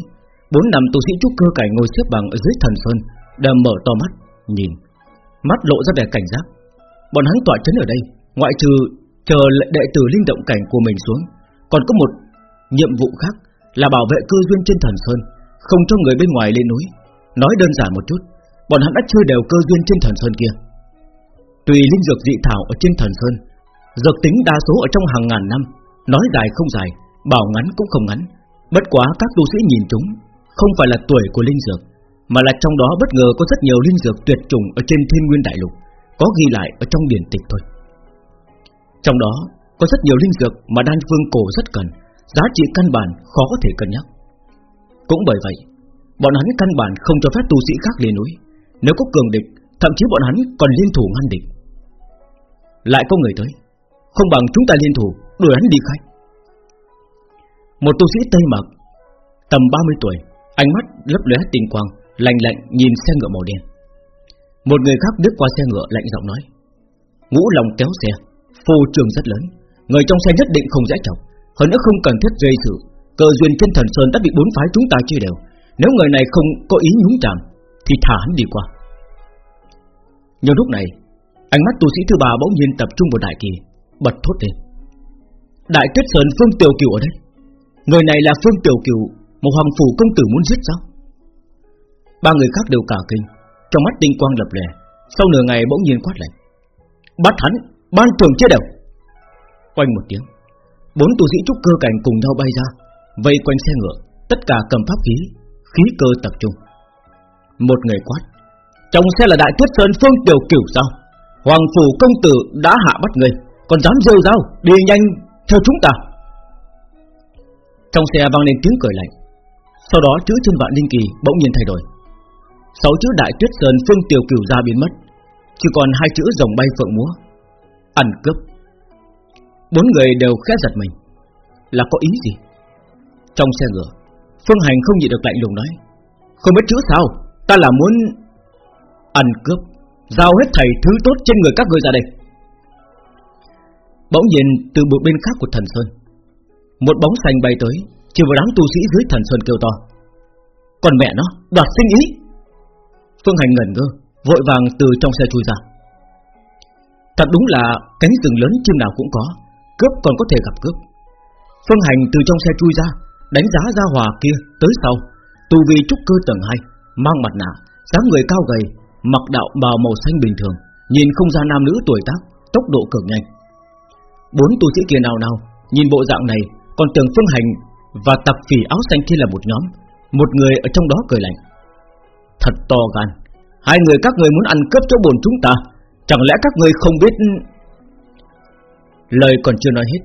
Bốn năm tu sĩ trúc cơ cải ngồi xếp bằng ở dưới thần sơn, đã mở to mắt, Nhìn. Mắt lộ ra vẻ cảnh giác. Bọn hắn tỏa chấn ở đây, Ngoại trừ chờ đệ tử linh động cảnh của mình xuống, Còn có một nhiệm vụ khác Là bảo vệ cơ duyên trên thần sơn, Không cho người bên ngoài lên núi. Nói đơn giản một chút, Bọn hắn đã chơi đều cơ duyên trên thần sơn kia. Tùy linh dược dị thảo ở trên thần sơn, Dược tính đa số ở trong hàng ngàn năm, Nói dài không dài, Bảo ngắn cũng không ngắn. Bất quá các tu sĩ nhìn chúng, Không phải là tuổi của linh dược, Mà là trong đó bất ngờ có rất nhiều linh dược tuyệt chủng Ở trên thiên nguyên đại lục, Có ghi lại ở trong điển tịch thôi. Trong đó, có rất nhiều linh dược Mà đan phương cổ rất cần, Giá trị căn bản khó có thể cân nhắc. Cũng bởi vậy, Bọn hắn căn bản không cho phép tu sĩ khác lên núi. Nếu có cường địch, Thậm chí bọn hắn còn liên thủ ngăn địch. Lại có người tới. Không bằng chúng ta liên thủ Đuổi hắn đi khách. Một tu sĩ Tây Mặc Tầm 30 tuổi, Ánh mắt lấp lóe tinh quang, Lạnh lạnh nhìn xe ngựa màu đen. Một người khác bước qua xe ngựa lạnh giọng nói, Ngũ lòng kéo xe, Phô trường rất lớn, Người trong xe nhất định không dễ chọc, Hơn nữa không cần thiết gây sự Cờ duyên trên thần sơn đã bị bốn phái chúng ta chia đều, Nếu người này không có ý nhúng chạm Thì thả hắn đi qua. Nhưng lúc này Ánh mắt tu sĩ thứ ba bỗng nhiên tập trung vào đại kỳ Bật thốt lên. Đại tuyết sơn phương tiểu kiều ở đây. Người này là Phương Tiểu Kiều Một hoàng phủ công tử muốn giết sao? Ba người khác đều cả kinh Trong mắt tinh quang lập lè Sau nửa ngày bỗng nhiên quát lạnh. Bắt hắn, ban thường chết đều. Quanh một tiếng Bốn tu sĩ trúc cơ cảnh cùng nhau bay ra Vây quanh xe ngựa Tất cả cầm pháp khí, khí cơ tập trung. Một người quát Trong xe là đại tuyết sơn Phương Tiểu Kiều sao? Hoàng phủ công tử đã hạ bắt người, Còn dám rêu rao Đi nhanh theo chúng ta. Trong xe vang lên tiếng cười lạnh. Sau đó chữ trên vạn linh kỳ bỗng nhiên thay đổi. Sáu chữ đại tuyết sơn phương tiểu cửu ra biến mất. Chỉ còn hai chữ rồng bay phượng múa. Ăn cướp. Bốn người đều khẽ giật mình. Là có ý gì? Trong xe ngựa, Phương Hành không nhịn được lạnh lùng nói. Không biết chữ sao, Ta là muốn Ăn cướp. Giao hết thầy thứ tốt trên người các ngươi ra đây. Bỗng nhiên, từ một bên khác của thần Sơn, Một bóng xanh bay tới, Chỉ vào đám tu sĩ dưới thần Sơn kêu to. Còn mẹ nó, đoạt sinh ý! Phương Hành ngẩn ngơ, Vội vàng từ trong xe chui ra. Thật đúng là cánh rừng lớn chim nào cũng có, Cướp còn có thể gặp cướp. Phương Hành từ trong xe chui ra, Đánh giá ra hòa kia tới sau, Tu vi trúc cơ tầng 2 Mang mặt nạ, dáng người cao gầy Mặc đạo bào màu xanh bình thường, Nhìn không ra nam nữ tuổi tác, Tốc độ cực nhanh. Bốn tu sĩ kia nào nào, Nhìn bộ dạng này, Còn tưởng Phương Hành Và tập phỉ áo xanh kia là một nhóm, Một người ở trong đó cười lạnh. Thật to gan, Hai người các người muốn ăn cướp chỗ bồn chúng ta, Chẳng lẽ các người không biết? Lời còn chưa nói hết,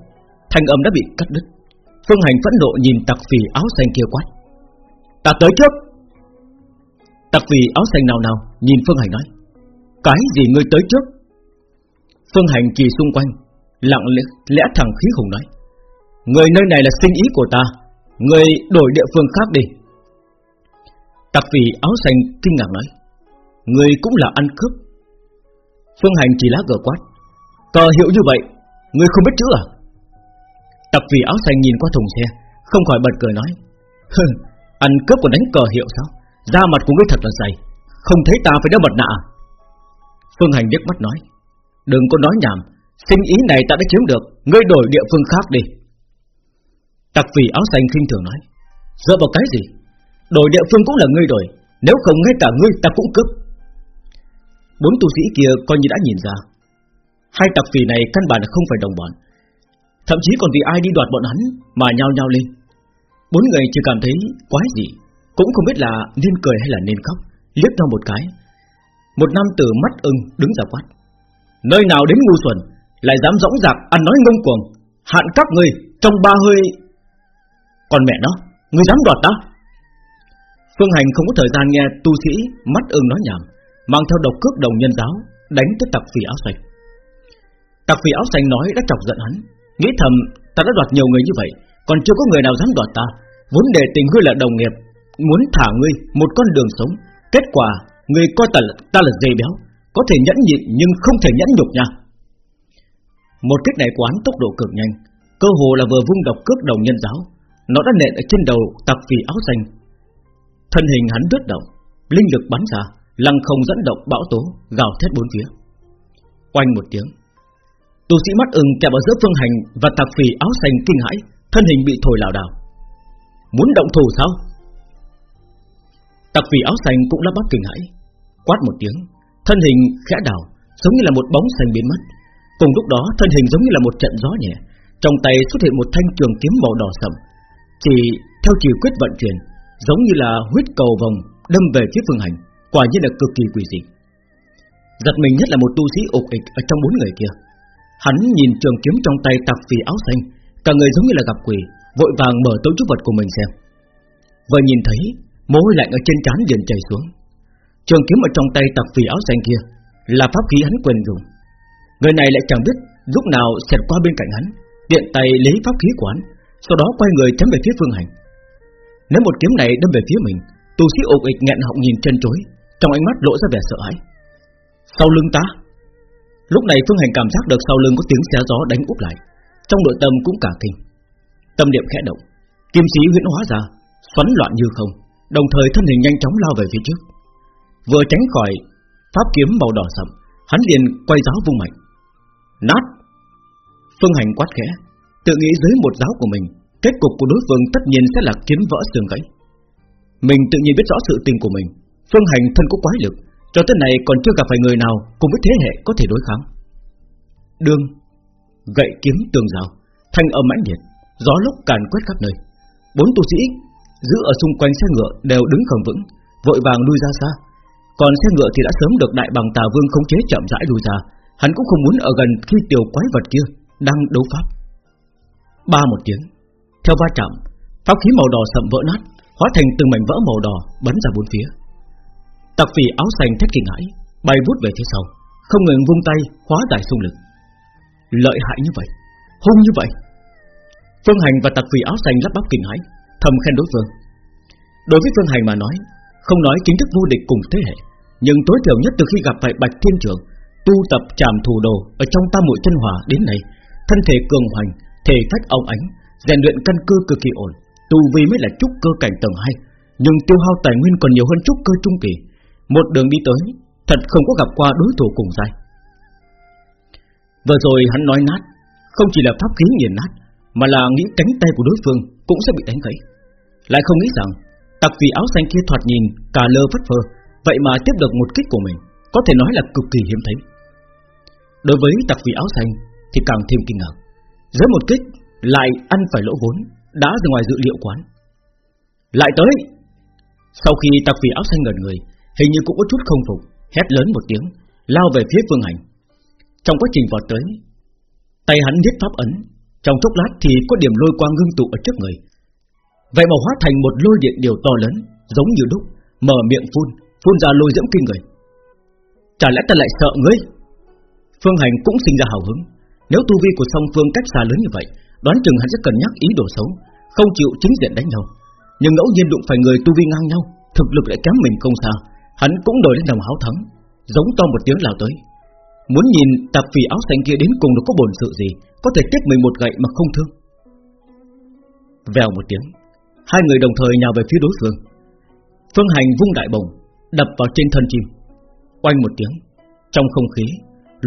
Thanh âm đã bị cắt đứt. Phương Hành phẫn nộ nhìn tặc phỉ áo xanh kia quát. Ta tới trước. Tặc phỉ áo xanh nào nào Nhìn Phương Hành nói Cái gì ngươi tới trước? Phương Hành chỉ xung quanh Lặng lẽ, lẽ thẳng khí hùng nói Người nơi này là sinh ý của ta Người đổi địa phương khác đi. Tặc vì áo xanh kinh ngạc nói Người cũng là ăn cướp. Phương Hành chỉ lá gờ quát Cờ hiệu như vậy Người không biết chữ à? Tặc vì áo xanh nhìn qua thùng xe Không khỏi bật cười nói Hừ, ăn cướp còn đánh cờ hiệu sao? Da mặt của ngươi thật là dày. Không thấy ta phải đeo mặt nạ? Phương Hành nhếch mắt nói, Đừng có nói nhảm, Sinh ý này ta đã chiếm được, Ngươi đổi địa phương khác đi. Tặc vì áo xanh khinh thường nói, Dựa vào cái gì? Đổi địa phương cũng là ngươi đổi, Nếu không ngay cả ngươi ta cũng cướp. Bốn tu sĩ kia coi như đã nhìn ra, Hai tặc phỉ này căn bản là không phải đồng bọn. Thậm chí còn vì ai đi đoạt bọn hắn Mà nhao nhao lên. Bốn người chỉ cảm thấy quái gì Cũng không biết là nên cười hay là nên khóc. Liếc nhau một cái. Một nam tử mắt ưng đứng ra quát. Nơi nào đến ngu xuẩn, Lại dám dõng dạc ăn nói ngông cuồng, Hạn các ngươi trong ba hơi. Còn mẹ nó, Ngươi dám đoạt ta? Phương Hành không có thời gian nghe tu sĩ Mắt ưng nói nhảm, Mang theo độc cước đồng nhân giáo, Đánh tới tặc phỉ áo xanh. Tặc phỉ áo xanh nói đã chọc giận hắn, Nghĩ thầm, ta đã đoạt nhiều người như vậy, Còn chưa có người nào dám đoạt ta. Vốn đề tình ngươi là đồng nghiệp, Muốn thả ngươi một con đường sống Kết quả người coi ta là, ta là dê béo Có thể nhẫn nhịn nhưng không thể nhẫn nhục nha. Một kích này quán tốc độ cực nhanh Cơ hồ là vừa vung độc cước đầu nhân giáo. Nó đã nện ở trên đầu tặc phì áo xanh. Thân hình hắn đứt động Linh lực bắn ra Lăng không dẫn động bão tố Gào thét bốn phía. Quanh một tiếng Tu sĩ mắt ưng kẹp ở giữa phương hành Và tạc phì áo xanh kinh hãi Thân hình bị thổi lảo đảo. Muốn động thủ sao? Tặc vì áo xanh cũng lắp bắp kinh hãi. Quát một tiếng, Thân hình khẽ đảo, Giống như là một bóng xanh biến mất. Cùng lúc đó, thân hình giống như là một trận gió nhẹ, Trong tay xuất hiện một thanh trường kiếm màu đỏ sậm. Chỉ theo chiều quyết vận chuyển, Giống như là huyết cầu vòng, Đâm về phía phương hành, Quả nhiên là cực kỳ quỷ dị. Giật mình nhất là một tu sĩ ục ịch Ở trong bốn người kia. Hắn nhìn trường kiếm trong tay tạc vì áo xanh, Cả người giống như là gặp quỷ, Vội vàng mở tấu trúc vật của mình xem. Vừa nhìn thấy Mồ hôi lạnh ở trên trán liền chảy xuống. Trường kiếm ở trong tay tặc phì áo xanh kia Là pháp khí hắn quên dùng. Người này lại chẳng biết lúc nào xẹt qua bên cạnh hắn, Tiện tay lấy pháp khí của hắn, Sau đó quay người chém về phía phương hành. Nếu một kiếm này đâm về phía mình, Tu sĩ ục ịch nghẹn họng nhìn chân chối, Trong ánh mắt lộ ra vẻ sợ hãi. Sau lưng ta? Lúc này Phương Hành cảm giác được sau lưng có tiếng xé gió đánh úp lại, Trong nội tâm cũng cả kinh. Tâm niệm khẽ động, Kim sĩ huyễn hóa ra, Xoắn loạn như không. Đồng thời thân hình nhanh chóng lao về phía trước. Vừa tránh khỏi Pháp kiếm màu đỏ sậm, Hắn liền quay giáo vung mạnh. Nát! Phương Hành quát khẽ, Tự nghĩ dưới một giáo của mình, Kết cục của đối phương tất nhiên sẽ là kiếm vỡ xương gãy. Mình tự nhiên biết rõ sự tình của mình, Phương Hành thân có quái lực, cho tới này còn chưa gặp phải người nào Cùng với thế hệ có thể đối kháng. Đương Gậy kiếm tường rào, Thanh âm mãnh liệt, Gió lúc càn quét khắp nơi. Bốn tu sĩ giữ ở xung quanh xe ngựa đều đứng không vững, Vội vàng lui ra xa. Còn xe ngựa thì đã sớm được đại bằng tà vương khống chế chậm rãi lui ra, Hắn cũng không muốn ở gần khi tiểu quái vật kia Đang đấu pháp. Ba một tiếng, Theo va chạm, Pháp khí màu đỏ sậm vỡ nát, Hóa thành từng mảnh vỡ màu đỏ bắn ra bốn phía. Tặc phỉ áo xanh thét kinh hãi, Bay vút về phía sau, Không ngừng vung tay hóa giải xung lực. Lợi hại như vậy, Hung như vậy. Phương Hành và tặc phỉ áo xanh lắp bắp kinh hãi Thầm khen đối phương. Đối với Phương Hành mà nói, Không nói chính thức vô địch cùng thế hệ, Nhưng tối thiểu nhất từ khi gặp phải Bạch Thiên Trưởng Tu tập trảm thủ đồ Ở trong tam muội chân hỏa đến nay, Thân thể cường hoành, Thể phách ông ánh, rèn luyện căn cơ cực kỳ ổn Tu vi mới là trúc cơ cảnh tầng 2 Nhưng tiêu hao tài nguyên còn nhiều hơn trúc cơ trung kỳ. Một đường đi tới, Thật không có gặp qua đối thủ cùng giai. Vừa rồi hắn nói nát, Không chỉ là pháp khí nghiền nát, Mà là nghĩ cánh tay của đối phương Cũng sẽ bị đánh gãy. Lại không nghĩ rằng, Tặc vì áo xanh kia thoạt nhìn cả lơ vất phơ, Vậy mà tiếp được một kích của mình, Có thể nói là cực kỳ hiếm thấy. Đối với tặc vị áo xanh Thì càng thêm kinh ngạc. Dưới một kích, lại ăn phải lỗ vốn, Đã ra ngoài dự liệu quán. Lại tới, Sau khi tặc vị áo xanh gần người, Hình như cũng có chút không phục, Hét lớn một tiếng, Lao về phía phương hành. Trong quá trình vọt tới, Tay hắn viết pháp ấn, Trong chốc lát thì có điểm lôi quang ngưng tụ ở trước người Vậy mà hóa thành một lôi điện điều to lớn, Giống như đúc, Mở miệng phun Phun ra lôi diễm kinh người. Chả lẽ ta lại sợ ngươi? Phương Hành cũng sinh ra hào hứng. Nếu tu vi của song phương cách xa lớn như vậy, Đoán chừng hắn sẽ cần nhắc ý đồ xấu, Không chịu chính diện đánh nhau. Nhưng ngẫu nhiên đụng phải người tu vi ngang nhau, Thực lực lại kém mình không xa, Hắn cũng đổi lên lòng háo thắng, Giống to một tiếng lao tới. Muốn nhìn tạp phì áo xanh kia đến cùng nó có bổn sự gì, Có thể tiếp mình một gậy mà không thương. Vèo một tiếng Hai người đồng thời nhào về phía đối phương. Phương Hành vung đại bồng Đập vào trên thân chim. Oanh một tiếng, Trong không khí,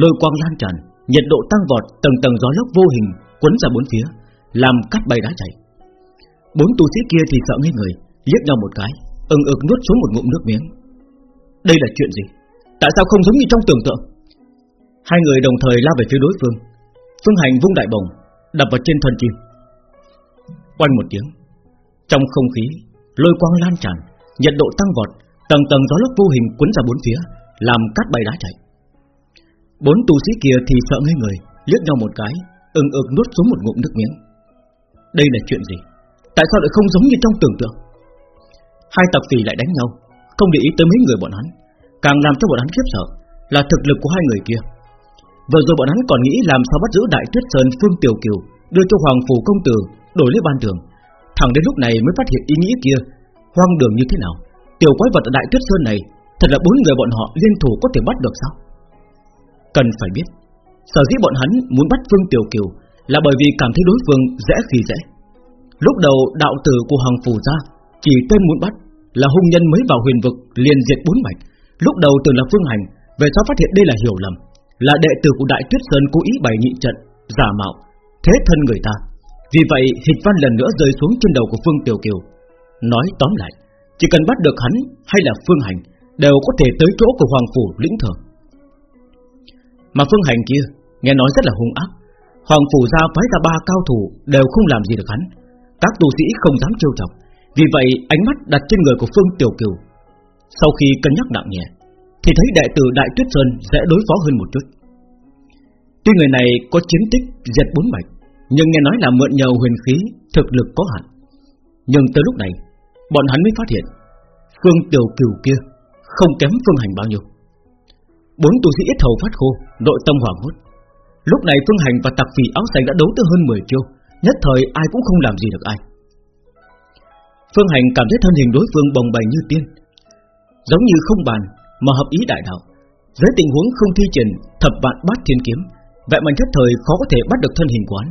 Lôi quang lan tràn, Nhiệt độ tăng vọt, Tầng tầng gió lốc vô hình Quấn ra bốn phía, Làm cắt bay đá chảy Bốn tu sĩ kia thì sợ ngây người, Liếc nhau một cái, ưng ực nuốt xuống một ngụm nước miếng. Đây là chuyện gì? Tại sao không giống như trong tưởng tượng? Hai người đồng thời lao về phía đối phương. Phương Hành vung đại bồng Đập vào trên thân chim. Quanh một tiếng trong không khí, Lôi quang lan tràn, Nhiệt độ tăng vọt, Tầng tầng gió lốc vô hình cuốn ra bốn phía, Làm cát bay đá chạy. Bốn tu sĩ kia thì sợ ngây người, Liếc nhau một cái, Ưng ực nuốt xuống một ngụm nước miếng. Đây là chuyện gì? Tại sao lại không giống như trong tưởng tượng? Hai tập tỷ lại đánh nhau, Không để ý tới mấy người bọn hắn, Càng làm cho bọn hắn khiếp sợ, Là thực lực của hai người kia. Vừa rồi bọn hắn còn nghĩ làm sao bắt giữ Đại Tuyết Sơn Phương Tiểu Kiều, Đưa cho Hoàng Phủ Công Tử Đổi lấy ban thưởng Thẳng đến lúc này mới phát hiện ý nghĩ kia. Hoang đường như thế nào? Tiểu quái vật ở Đại Tuyết Sơn này, Thật là bốn người bọn họ liên thủ có thể bắt được sao? Cần phải biết, Sở dĩ bọn hắn muốn bắt Phương Tiểu Kiều Là bởi vì cảm thấy đối phương dễ khi dễ Lúc đầu đạo tử của Hoàng Phủ ra Chỉ tên muốn bắt Là hung nhân mới vào huyền vực liền diệt bốn mạch. Lúc đầu tưởng là Phương Hành, Về sau phát hiện đây là hiểu lầm, Là đệ tử của Đại Tuyết Sơn cố ý bày nhị trận, Giả mạo, Thế thân người ta. Vì vậy, hịch văn lần nữa rơi xuống trên đầu của Phương Tiểu Kiều. Nói tóm lại, Chỉ cần bắt được hắn hay là Phương Hành Đều có thể tới chỗ của Hoàng Phủ lĩnh thưởng mà phương hành kia Nghe nói rất là hung ác. Hoàng phủ ra phái ra ba cao thủ Đều không làm gì được hắn. Các tu sĩ không dám trêu chọc. Vì vậy, ánh mắt đặt trên người của Phương Tiểu Kiều. Sau khi cân nhắc nặng nhẹ, Thì thấy đệ tử Đại Tuyết Sơn Sẽ đối phó hơn một chút. Tuy người này có chiến tích diệt bốn mạch nhưng nghe nói là mượn nhờ huyền khí, Thực lực có hạn. Nhưng tới lúc này, Bọn hắn mới phát hiện, Phương Tiểu Kiều kia Không kém Phương Hành bao nhiêu. Bốn tù sĩ ít hầu phát khô, Nội tâm hoảng hốt. Lúc này Phương Hành và tặc phì áo xanh đã đấu tới hơn 10 chiêu, Nhất thời ai cũng không làm gì được ai. Phương Hành cảm thấy thân hình đối phương bồng bềnh như tiên, Giống như không bàn Mà hợp ý đại đạo. Dưới tình huống không thi triển thập vạn bát thiên kiếm, Vậy mà nhất thời khó có thể bắt được thân hình quán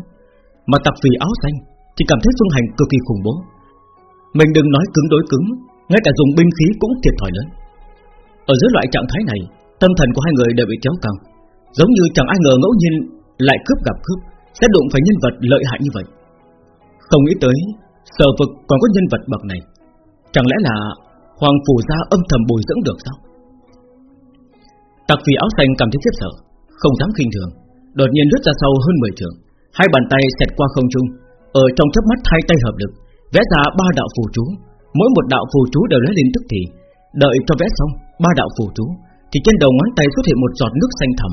mà tặc vì áo xanh Thì cảm thấy Phương Hành cực kỳ khủng bố. Mình đừng nói cứng đối cứng, Ngay cả dùng binh khí cũng thiệt thòi lớn. Ở dưới loại trạng thái này, Tâm thần của hai người đều bị kéo căng. Giống như chẳng ai ngờ ngẫu nhiên Lại cướp gặp cướp, Sẽ đụng phải nhân vật lợi hại như vậy. Không nghĩ tới, Sở vực còn có nhân vật bậc này. Chẳng lẽ là Hoàng phủ gia âm thầm bồi dưỡng được sao? Tặc vì áo xanh cảm thấy khiếp sợ, Không dám khinh thường, Đột nhiên lướt ra sau hơn 10 trường. Hai bàn tay xẹt qua không trung. Ở trong chớp mắt hai tay hợp lực Vẽ ra ba đạo phù chú. Mỗi một đạo phù chú đều lấy lên tức thì. Đợi cho vẽ xong ba đạo phù chú thì trên đầu ngón tay xuất hiện một giọt nước xanh thẳm,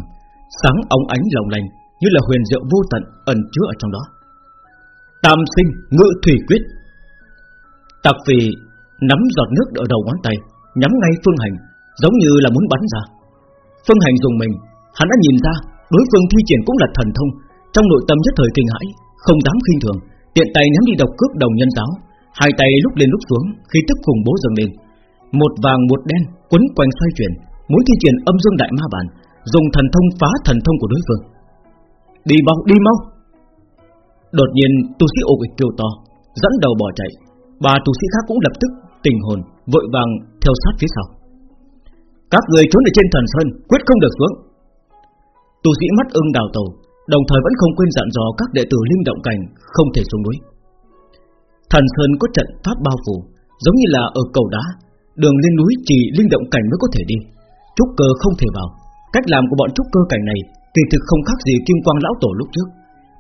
Sáng óng ánh lồng lành Như là huyền diệu vô tận ẩn chứa ở trong đó. Tam sinh ngự thủy quyết. Tạc phi nắm giọt nước ở đầu ngón tay Nhắm ngay phương hành Giống như là muốn bắn ra. Phương hành dùng mình Hắn đã nhìn ra đối phương thi triển cũng là thần thông trong nội tâm nhất thời kinh hãi, Không dám khinh thường, Tiện tay nhắm đi độc cướp đồng nhân giáo. Hai tay lúc lên lúc xuống Khi tức khủng bố dâng lên. Một vàng, một đen, quấn quanh xoay chuyển Muốn thi triển âm dương đại ma bản Dùng thần thông phá thần thông của đối phương. Đi mau đi mau! Đột nhiên, tu sĩ ổ kịch kêu to, Dẫn đầu bỏ chạy. Ba tu sĩ khác cũng lập tức tình hồn, Vội vàng theo sát phía sau. Các người trốn ở trên thần sơn, Quyết không được xuống. Tu sĩ mắt ưng đào tàu Đồng thời vẫn không quên dặn dò các đệ tử linh động cảnh Không thể xuống núi. Thần sơn có trận pháp bao phủ, Giống như là ở cầu đá, Đường lên núi chỉ linh động cảnh mới có thể đi. Trúc cơ không thể vào. Cách làm của bọn trúc cơ cảnh này Kỳ thực không khác gì kim quang lão tổ lúc trước,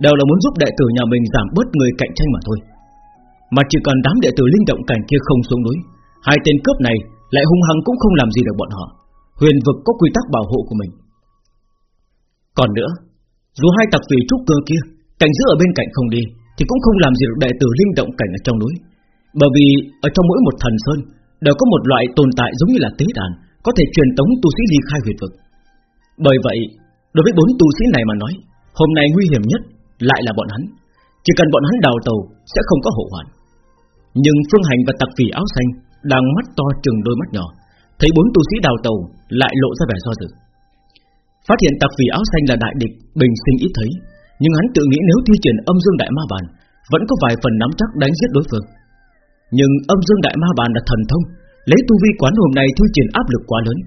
Đều là muốn giúp đệ tử nhà mình giảm bớt người cạnh tranh mà thôi. Mà chỉ cần đám đệ tử linh động cảnh kia không xuống núi, Hai tên cướp này lại hung hăng cũng không làm gì được bọn họ. Huyền vực có quy tắc bảo hộ của mình. Còn nữa dù hai tặc phỉ trúc cơ kia, Cảnh giữ ở bên cạnh không đi, Thì cũng không làm gì được đệ tử linh động cảnh ở trong núi. Bởi vì ở trong mỗi một thần sơn, Đều có một loại tồn tại giống như là tế đàn, Có thể truyền tống tu sĩ ly khai huyệt vực. Bởi vậy, Đối với bốn tu sĩ này mà nói, Hôm nay nguy hiểm nhất lại là bọn hắn. Chỉ cần bọn hắn đào tàu, Sẽ không có hậu hoạn. Nhưng Phương Hành và tặc phỉ áo xanh Đang mắt to trừng đôi mắt nhỏ, Thấy bốn tu sĩ đào tàu Lại lộ ra vẻ do dự. Phát hiện tặc vì áo xanh là đại địch, Bình sinh ít thấy. Nhưng hắn tự nghĩ nếu thi triển âm dương đại ma bàn, Vẫn có vài phần nắm chắc đánh giết đối phương. Nhưng âm dương đại ma bàn là thần thông, Lấy tu vi quán hôm nay thi triển áp lực quá lớn.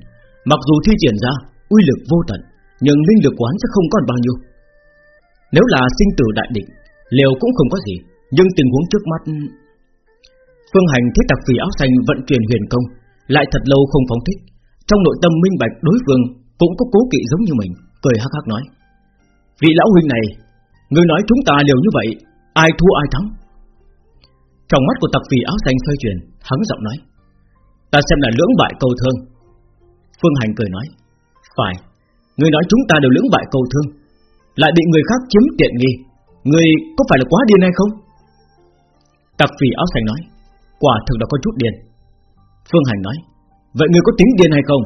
Mặc dù thi triển ra, uy lực vô tận, Nhưng linh lực quán sẽ không còn bao nhiêu. Nếu là sinh tử đại định Liều cũng không có gì. Nhưng tình huống trước mắt, Phương Hành thiết tặc vì áo xanh vận chuyển huyền công, Lại thật lâu không phóng thích. Trong nội tâm minh bạch đối phương cũng có cố kỵ giống như mình, Cười hắc hắc nói. Vị lão huynh này Ngươi nói chúng ta liều như vậy, Ai thua ai thắng? Trong mắt của tặc phì áo xanh xoay chuyển Hắn giọng nói. Ta xem là lưỡng bại cầu thương. Phương Hành cười nói. Phải Ngươi nói chúng ta đều lưỡng bại cầu thương, lại bị người khác chiếm tiện nghi. Người có phải là quá điên hay không? Tặc phỉ áo xanh nói. Quả thực là có chút điên. Phương Hành nói. Vậy người có tính điên hay không?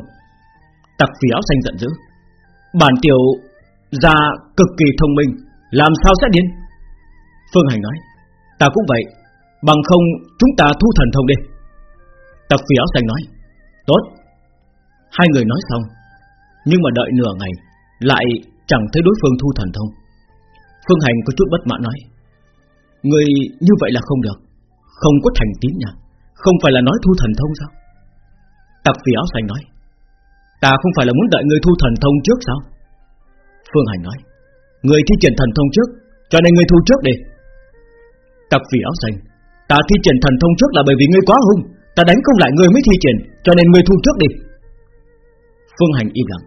Tặc phỉ áo xanh giận dữ. Bản tiểu gia cực kỳ thông minh, Làm sao sẽ điên? Phương Hành nói, Ta cũng vậy, Bằng không chúng ta thu thần thông đi. Tặc phỉ áo xanh nói, Tốt. Hai người nói xong, Nhưng mà đợi nửa ngày, Lại Chẳng thấy đối phương thu thần thông. Phương Hành có chút bất mãn nói, Người như vậy là không được, Không có thành tín nha, Không phải là nói thu thần thông sao? Tặc phỉ áo xanh nói Ta không phải là muốn đợi người thu thần thông trước sao? Phương Hành nói Người thi triển thần thông trước Cho nên người thu trước đi. Tặc vì áo xanh Ta thi triển thần thông trước là bởi vì ngươi quá hung Ta đánh không lại ngươi mới thi triển Cho nên ngươi thu trước đi. Phương Hành im lặng.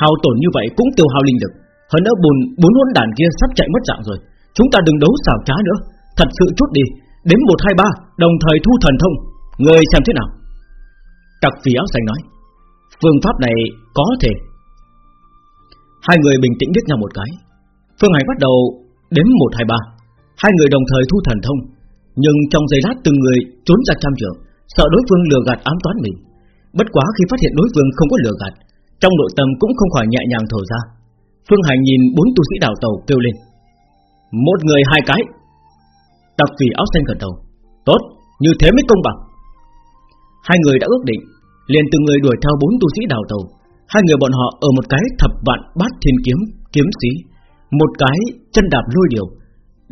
Hao tổn như vậy cũng tiêu hao linh lực. Hơn nữa bùn bốn hỗn đàn kia sắp chạy mất dạng rồi. Chúng ta đừng đấu xảo trá nữa. Thật sự chút đi đến 1, 2, 3 Đồng thời thu thần thông. Người xem thế nào? Tặc phí áo xanh nói Phương pháp này có thể. Hai người bình tĩnh liếc nhau một cái. Phương Hành bắt đầu đếm 1, 2, 3 Hai người đồng thời thu thần thông Nhưng trong giây lát từng người trốn ra trăm trường Sợ đối phương lừa gạt ám toán mình. Bất quá khi phát hiện đối phương không có lừa gạt trong nội tâm cũng không khỏi nhẹ nhàng thở ra. Phương Hành nhìn bốn tu sĩ đảo tàu kêu lên. Một người hai cái. Tặc vì áo xanh gần đầu. Tốt, như thế mới công bằng. Hai người đã ước định liền từng người đuổi theo bốn tu sĩ đào tàu Hai người bọn họ ở một cái thập vạn bát thiên kiếm Kiếm sĩ Một cái chân đạp lôi điều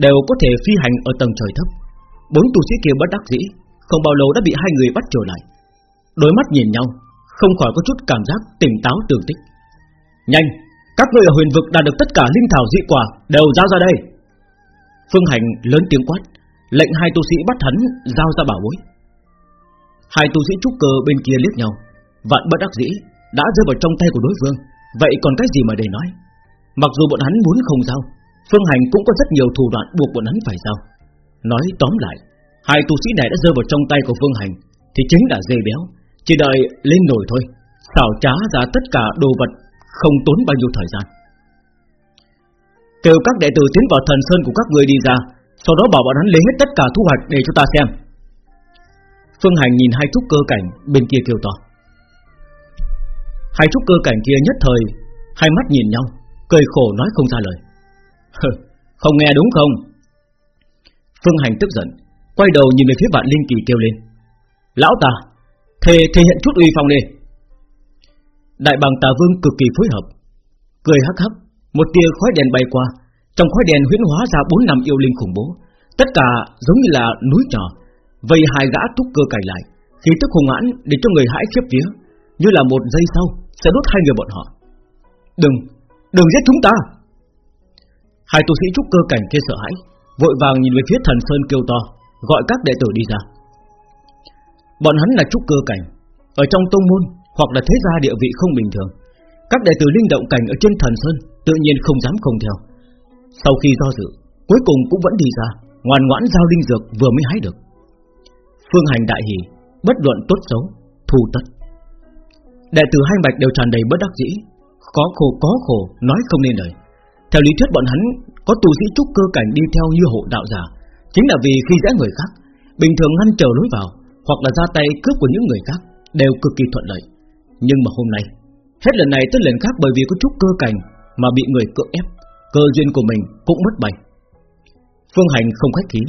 Đều có thể phi hành ở tầng trời thấp Bốn tu sĩ kia bất đắc dĩ Không bao lâu đã bị hai người bắt trở lại Đôi mắt nhìn nhau không khỏi có chút cảm giác tỉnh táo tường tích. Nhanh, các ngươi ở huyền vực đạt được tất cả linh thảo dị quả đều giao ra đây. Phương Hành lớn tiếng quát, lệnh hai tu sĩ bắt hắn giao ra bảo bối. Hai tu sĩ trúc cơ bên kia liếc nhau, vạn bất đắc dĩ đã rơi vào trong tay của đối phương, vậy còn cái gì mà để nói? Mặc dù bọn hắn muốn không giao, Phương Hành cũng có rất nhiều thủ đoạn buộc bọn hắn phải giao. Nói tóm lại, hai tu sĩ này đã rơi vào trong tay của Phương Hành, thì chính là dây béo, chỉ đợi lên nổi thôi Xảo trá ra tất cả đồ vật Không tốn bao nhiêu thời gian. Kêu các đệ tử tiến vào thần sơn của các người đi ra Sau đó bảo bọn hắn lấy hết tất cả thu hoạch để cho ta xem. Phương Hành nhìn hai trúc cơ cảnh Bên kia kêu to. Hai trúc cơ cảnh kia nhất thời, Hai mắt nhìn nhau, Cười khổ nói không ra lời. Không nghe đúng không? Phương Hành tức giận, Quay đầu nhìn về phía vạn Linh Kỳ kêu lên. Lão ta, Thề thể hiện chút uy phong đi. Đại Bàng tà vương cực kỳ phối hợp, Cười hắc hắc, Một tia khói đèn bay qua, Trong khói đèn huyễn hóa ra bốn năm yêu linh khủng bố, Tất cả giống như là núi nhỏ Vây hai gã trúc cơ cảnh lại Khí tức hùng hãn để cho người hãi khiếp vía Như là một giây sau Sẽ đốt hai người bọn họ. Đừng, đừng giết chúng ta! Hai tu sĩ trúc cơ cảnh kia sợ hãi Vội vàng nhìn về phía thần sơn kêu to Gọi các đệ tử đi ra. Bọn hắn là trúc cơ cảnh Ở trong tông môn Hoặc là thế gia địa vị không bình thường Các đệ tử linh động cảnh ở trên thần sơn Tự nhiên không dám không theo. Sau khi do dự Cuối cùng cũng vẫn đi ra Ngoan ngoãn giao linh dược vừa mới hái được. Phương hành đại hỉ Bất luận tốt xấu Thu tất. Đệ tử hai bạch đều tràn đầy bất đắc dĩ Có khổ có khổ, Nói không nên lời. Theo lý thuyết, bọn hắn Có tu sĩ trúc cơ cảnh đi theo như hộ đạo giả, Chính là vì khi dễ người khác, Bình thường ngăn trở lối vào, Hoặc là ra tay cướp của những người khác, Đều cực kỳ thuận lợi. Nhưng mà hôm nay, Hết lần này tới lần khác bởi vì có trúc cơ cảnh Mà bị người cưỡng ép, Cơ duyên của mình cũng mất bay Phương Hành không khách khí.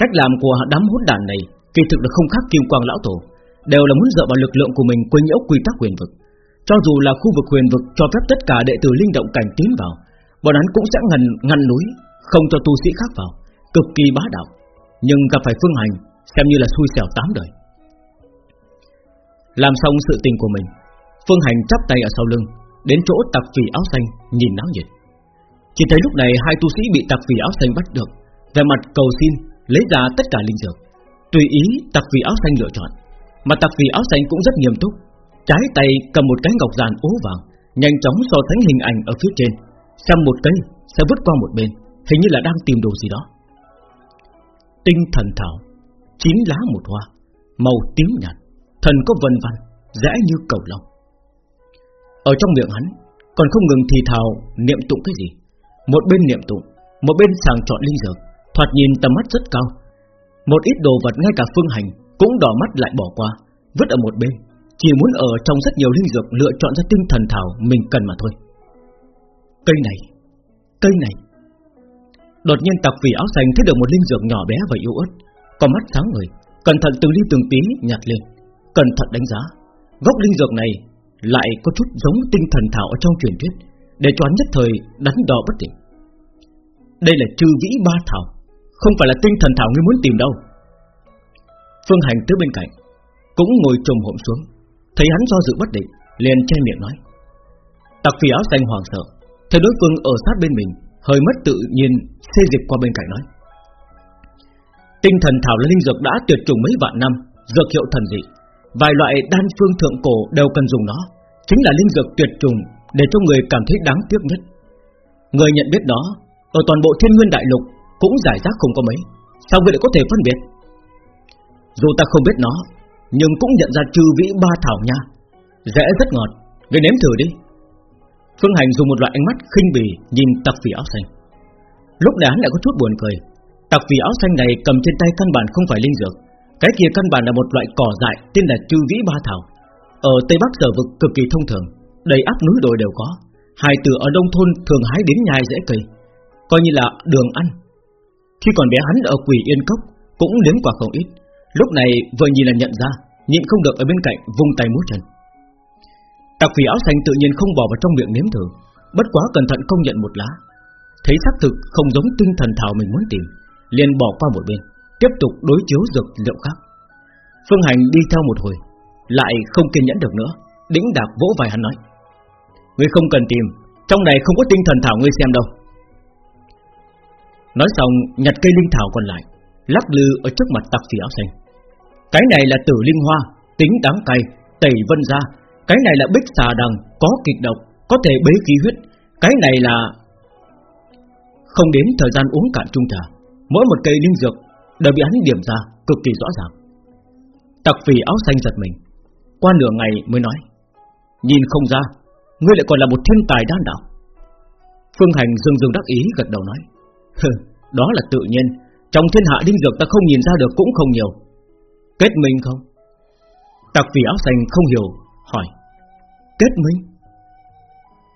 Cách làm của đám hút đàn này Kỳ thực là không khác kim quang lão tổ Đều là muốn dựa vào lực lượng của mình quấy nhiễu quy tắc huyền vực. Cho dù là khu vực huyền vực Cho phép tất cả đệ tử linh động cảnh tiến vào Bọn hắn cũng sẽ ngăn, ngăn núi Không cho tu sĩ khác vào. Cực kỳ bá đạo Nhưng gặp phải phương hành Xem như là xui xẻo tám đời. Làm xong sự tình của mình Phương hành chắp tay ở sau lưng Đến chỗ tặc phỉ áo xanh nhìn náo nhiệt. Chỉ thấy lúc này hai tu sĩ bị tặc phỉ áo xanh bắt được Về mặt cầu xin Lấy ra tất cả linh dược. Tùy ý tặc vì áo xanh lựa chọn. Mà tặc vì áo xanh cũng rất nghiêm túc. Trái tay cầm một cái ngọc giàn ố vàng, Nhanh chóng so sánh hình ảnh ở phía trên. Xem một cây sẽ vứt qua một bên, Hình như là đang tìm đồ gì đó. Tinh thần thảo, Chín lá một hoa, Màu tím nhạt, Thần có vân văn Rẽ như cầu long Ở trong miệng hắn, Còn không ngừng thì thào, niệm tụng cái gì? Một bên niệm tụng, Một bên sàng chọn linh dược, Thoạt nhìn tầm mắt rất cao một ít đồ vật ngay cả phương hành Cũng đỏ mắt lại bỏ qua, Vứt ở một bên, Chỉ muốn ở trong rất nhiều linh dược Lựa chọn ra tinh thần thảo mình cần mà thôi. Cây này Cây này. Đột nhiên tặc vì áo xanh thấy được một linh dược nhỏ bé và yếu ớt, Có mắt sáng người Cẩn thận từng ly từng tí nhặt lên, Cẩn thận đánh giá. Gốc linh dược này lại có chút giống tinh thần thảo ở trong truyền thuyết, Để choán nhất thời đánh đo bất tỉnh. Đây là chư vĩ ba thảo. Không phải là tinh thần thảo ngươi muốn tìm đâu. Phương Hành tới bên cạnh, Cũng ngồi trồm hộm xuống. Thấy hắn do dự bất định, Liền che miệng nói. Tặc phi áo xanh hoàng sợ, Thấy đối phương ở sát bên mình, Hơi mất tự nhiên, xê dịch qua bên cạnh nói. Tinh thần thảo là linh dược đã tuyệt chủng mấy vạn năm, Dược hiệu thần dị. Vài loại đan phương thượng cổ đều cần dùng nó, Chính là linh dược tuyệt trùng Để cho người cảm thấy đáng tiếc nhất. Người nhận biết đó, Ở toàn bộ thiên nguyên đại lục cũng giải rác không có mấy. Sao người lại có thể phân biệt? Dù ta không biết nó, Nhưng cũng nhận ra trừ vĩ ba thảo nha. Rẽ rất ngọt, Người nếm thử đi. Phương Hành dùng một loại ánh mắt khinh bỉ Nhìn tặc phỉ áo xanh. Lúc này hắn lại có chút buồn cười. Tặc phỉ áo xanh này cầm trên tay căn bản không phải linh dược. Cái kia căn bản là một loại cỏ dại Tên là chư vĩ ba thảo. Ở Tây Bắc sở vực cực kỳ thông thường, Đầy áp núi đồi đều có. Hai từ ở đông thôn thường hái đến nhai dễ cây, Coi như là đường ăn. Khi còn bé hắn ở quỷ yên cốc Cũng nếm quả không ít. Lúc này vừa nhìn là nhận ra, Nhịn không được ở bên cạnh vung tay múa chân. Tặc phỉ áo xanh tự nhiên không bỏ vào trong miệng nếm thử, Bất quá cẩn thận công nhận một lá. Thấy xác thực không giống tinh thần thảo mình muốn tìm, liền bỏ qua một bên, Tiếp tục đối chiếu dược liệu khác. Phương Hành đi theo một hồi, Lại không kiên nhẫn được nữa, Đĩnh đạc vỗ vai hắn nói, Ngươi không cần tìm, Trong này không có tinh thần thảo ngươi xem đâu. Nói xong, nhặt cây linh thảo còn lại, Lắc lư ở trước mặt tặc sĩ áo xanh. Cái này là tử linh hoa, Tính đáng cay, Tẩy vân ra. Cái này là bích xà đằng, Có kịch độc, Có thể bế khí huyết. Cái này là Không đến thời gian uống cạn chung trà Mỗi một cây linh dược Đều bị hắn điểm ra Cực kỳ rõ ràng. Tặc phì áo xanh giật mình, Qua nửa ngày mới nói, Nhìn không ra, Ngươi lại còn là một thiên tài đan đạo. Phương Hành dương dương đắc ý gật đầu nói đó là tự nhiên. Trong thiên hạ đinh dược ta không nhìn ra được cũng không nhiều. Kết minh không? Tạc vì áo xanh không hiểu, Hỏi. Kết minh?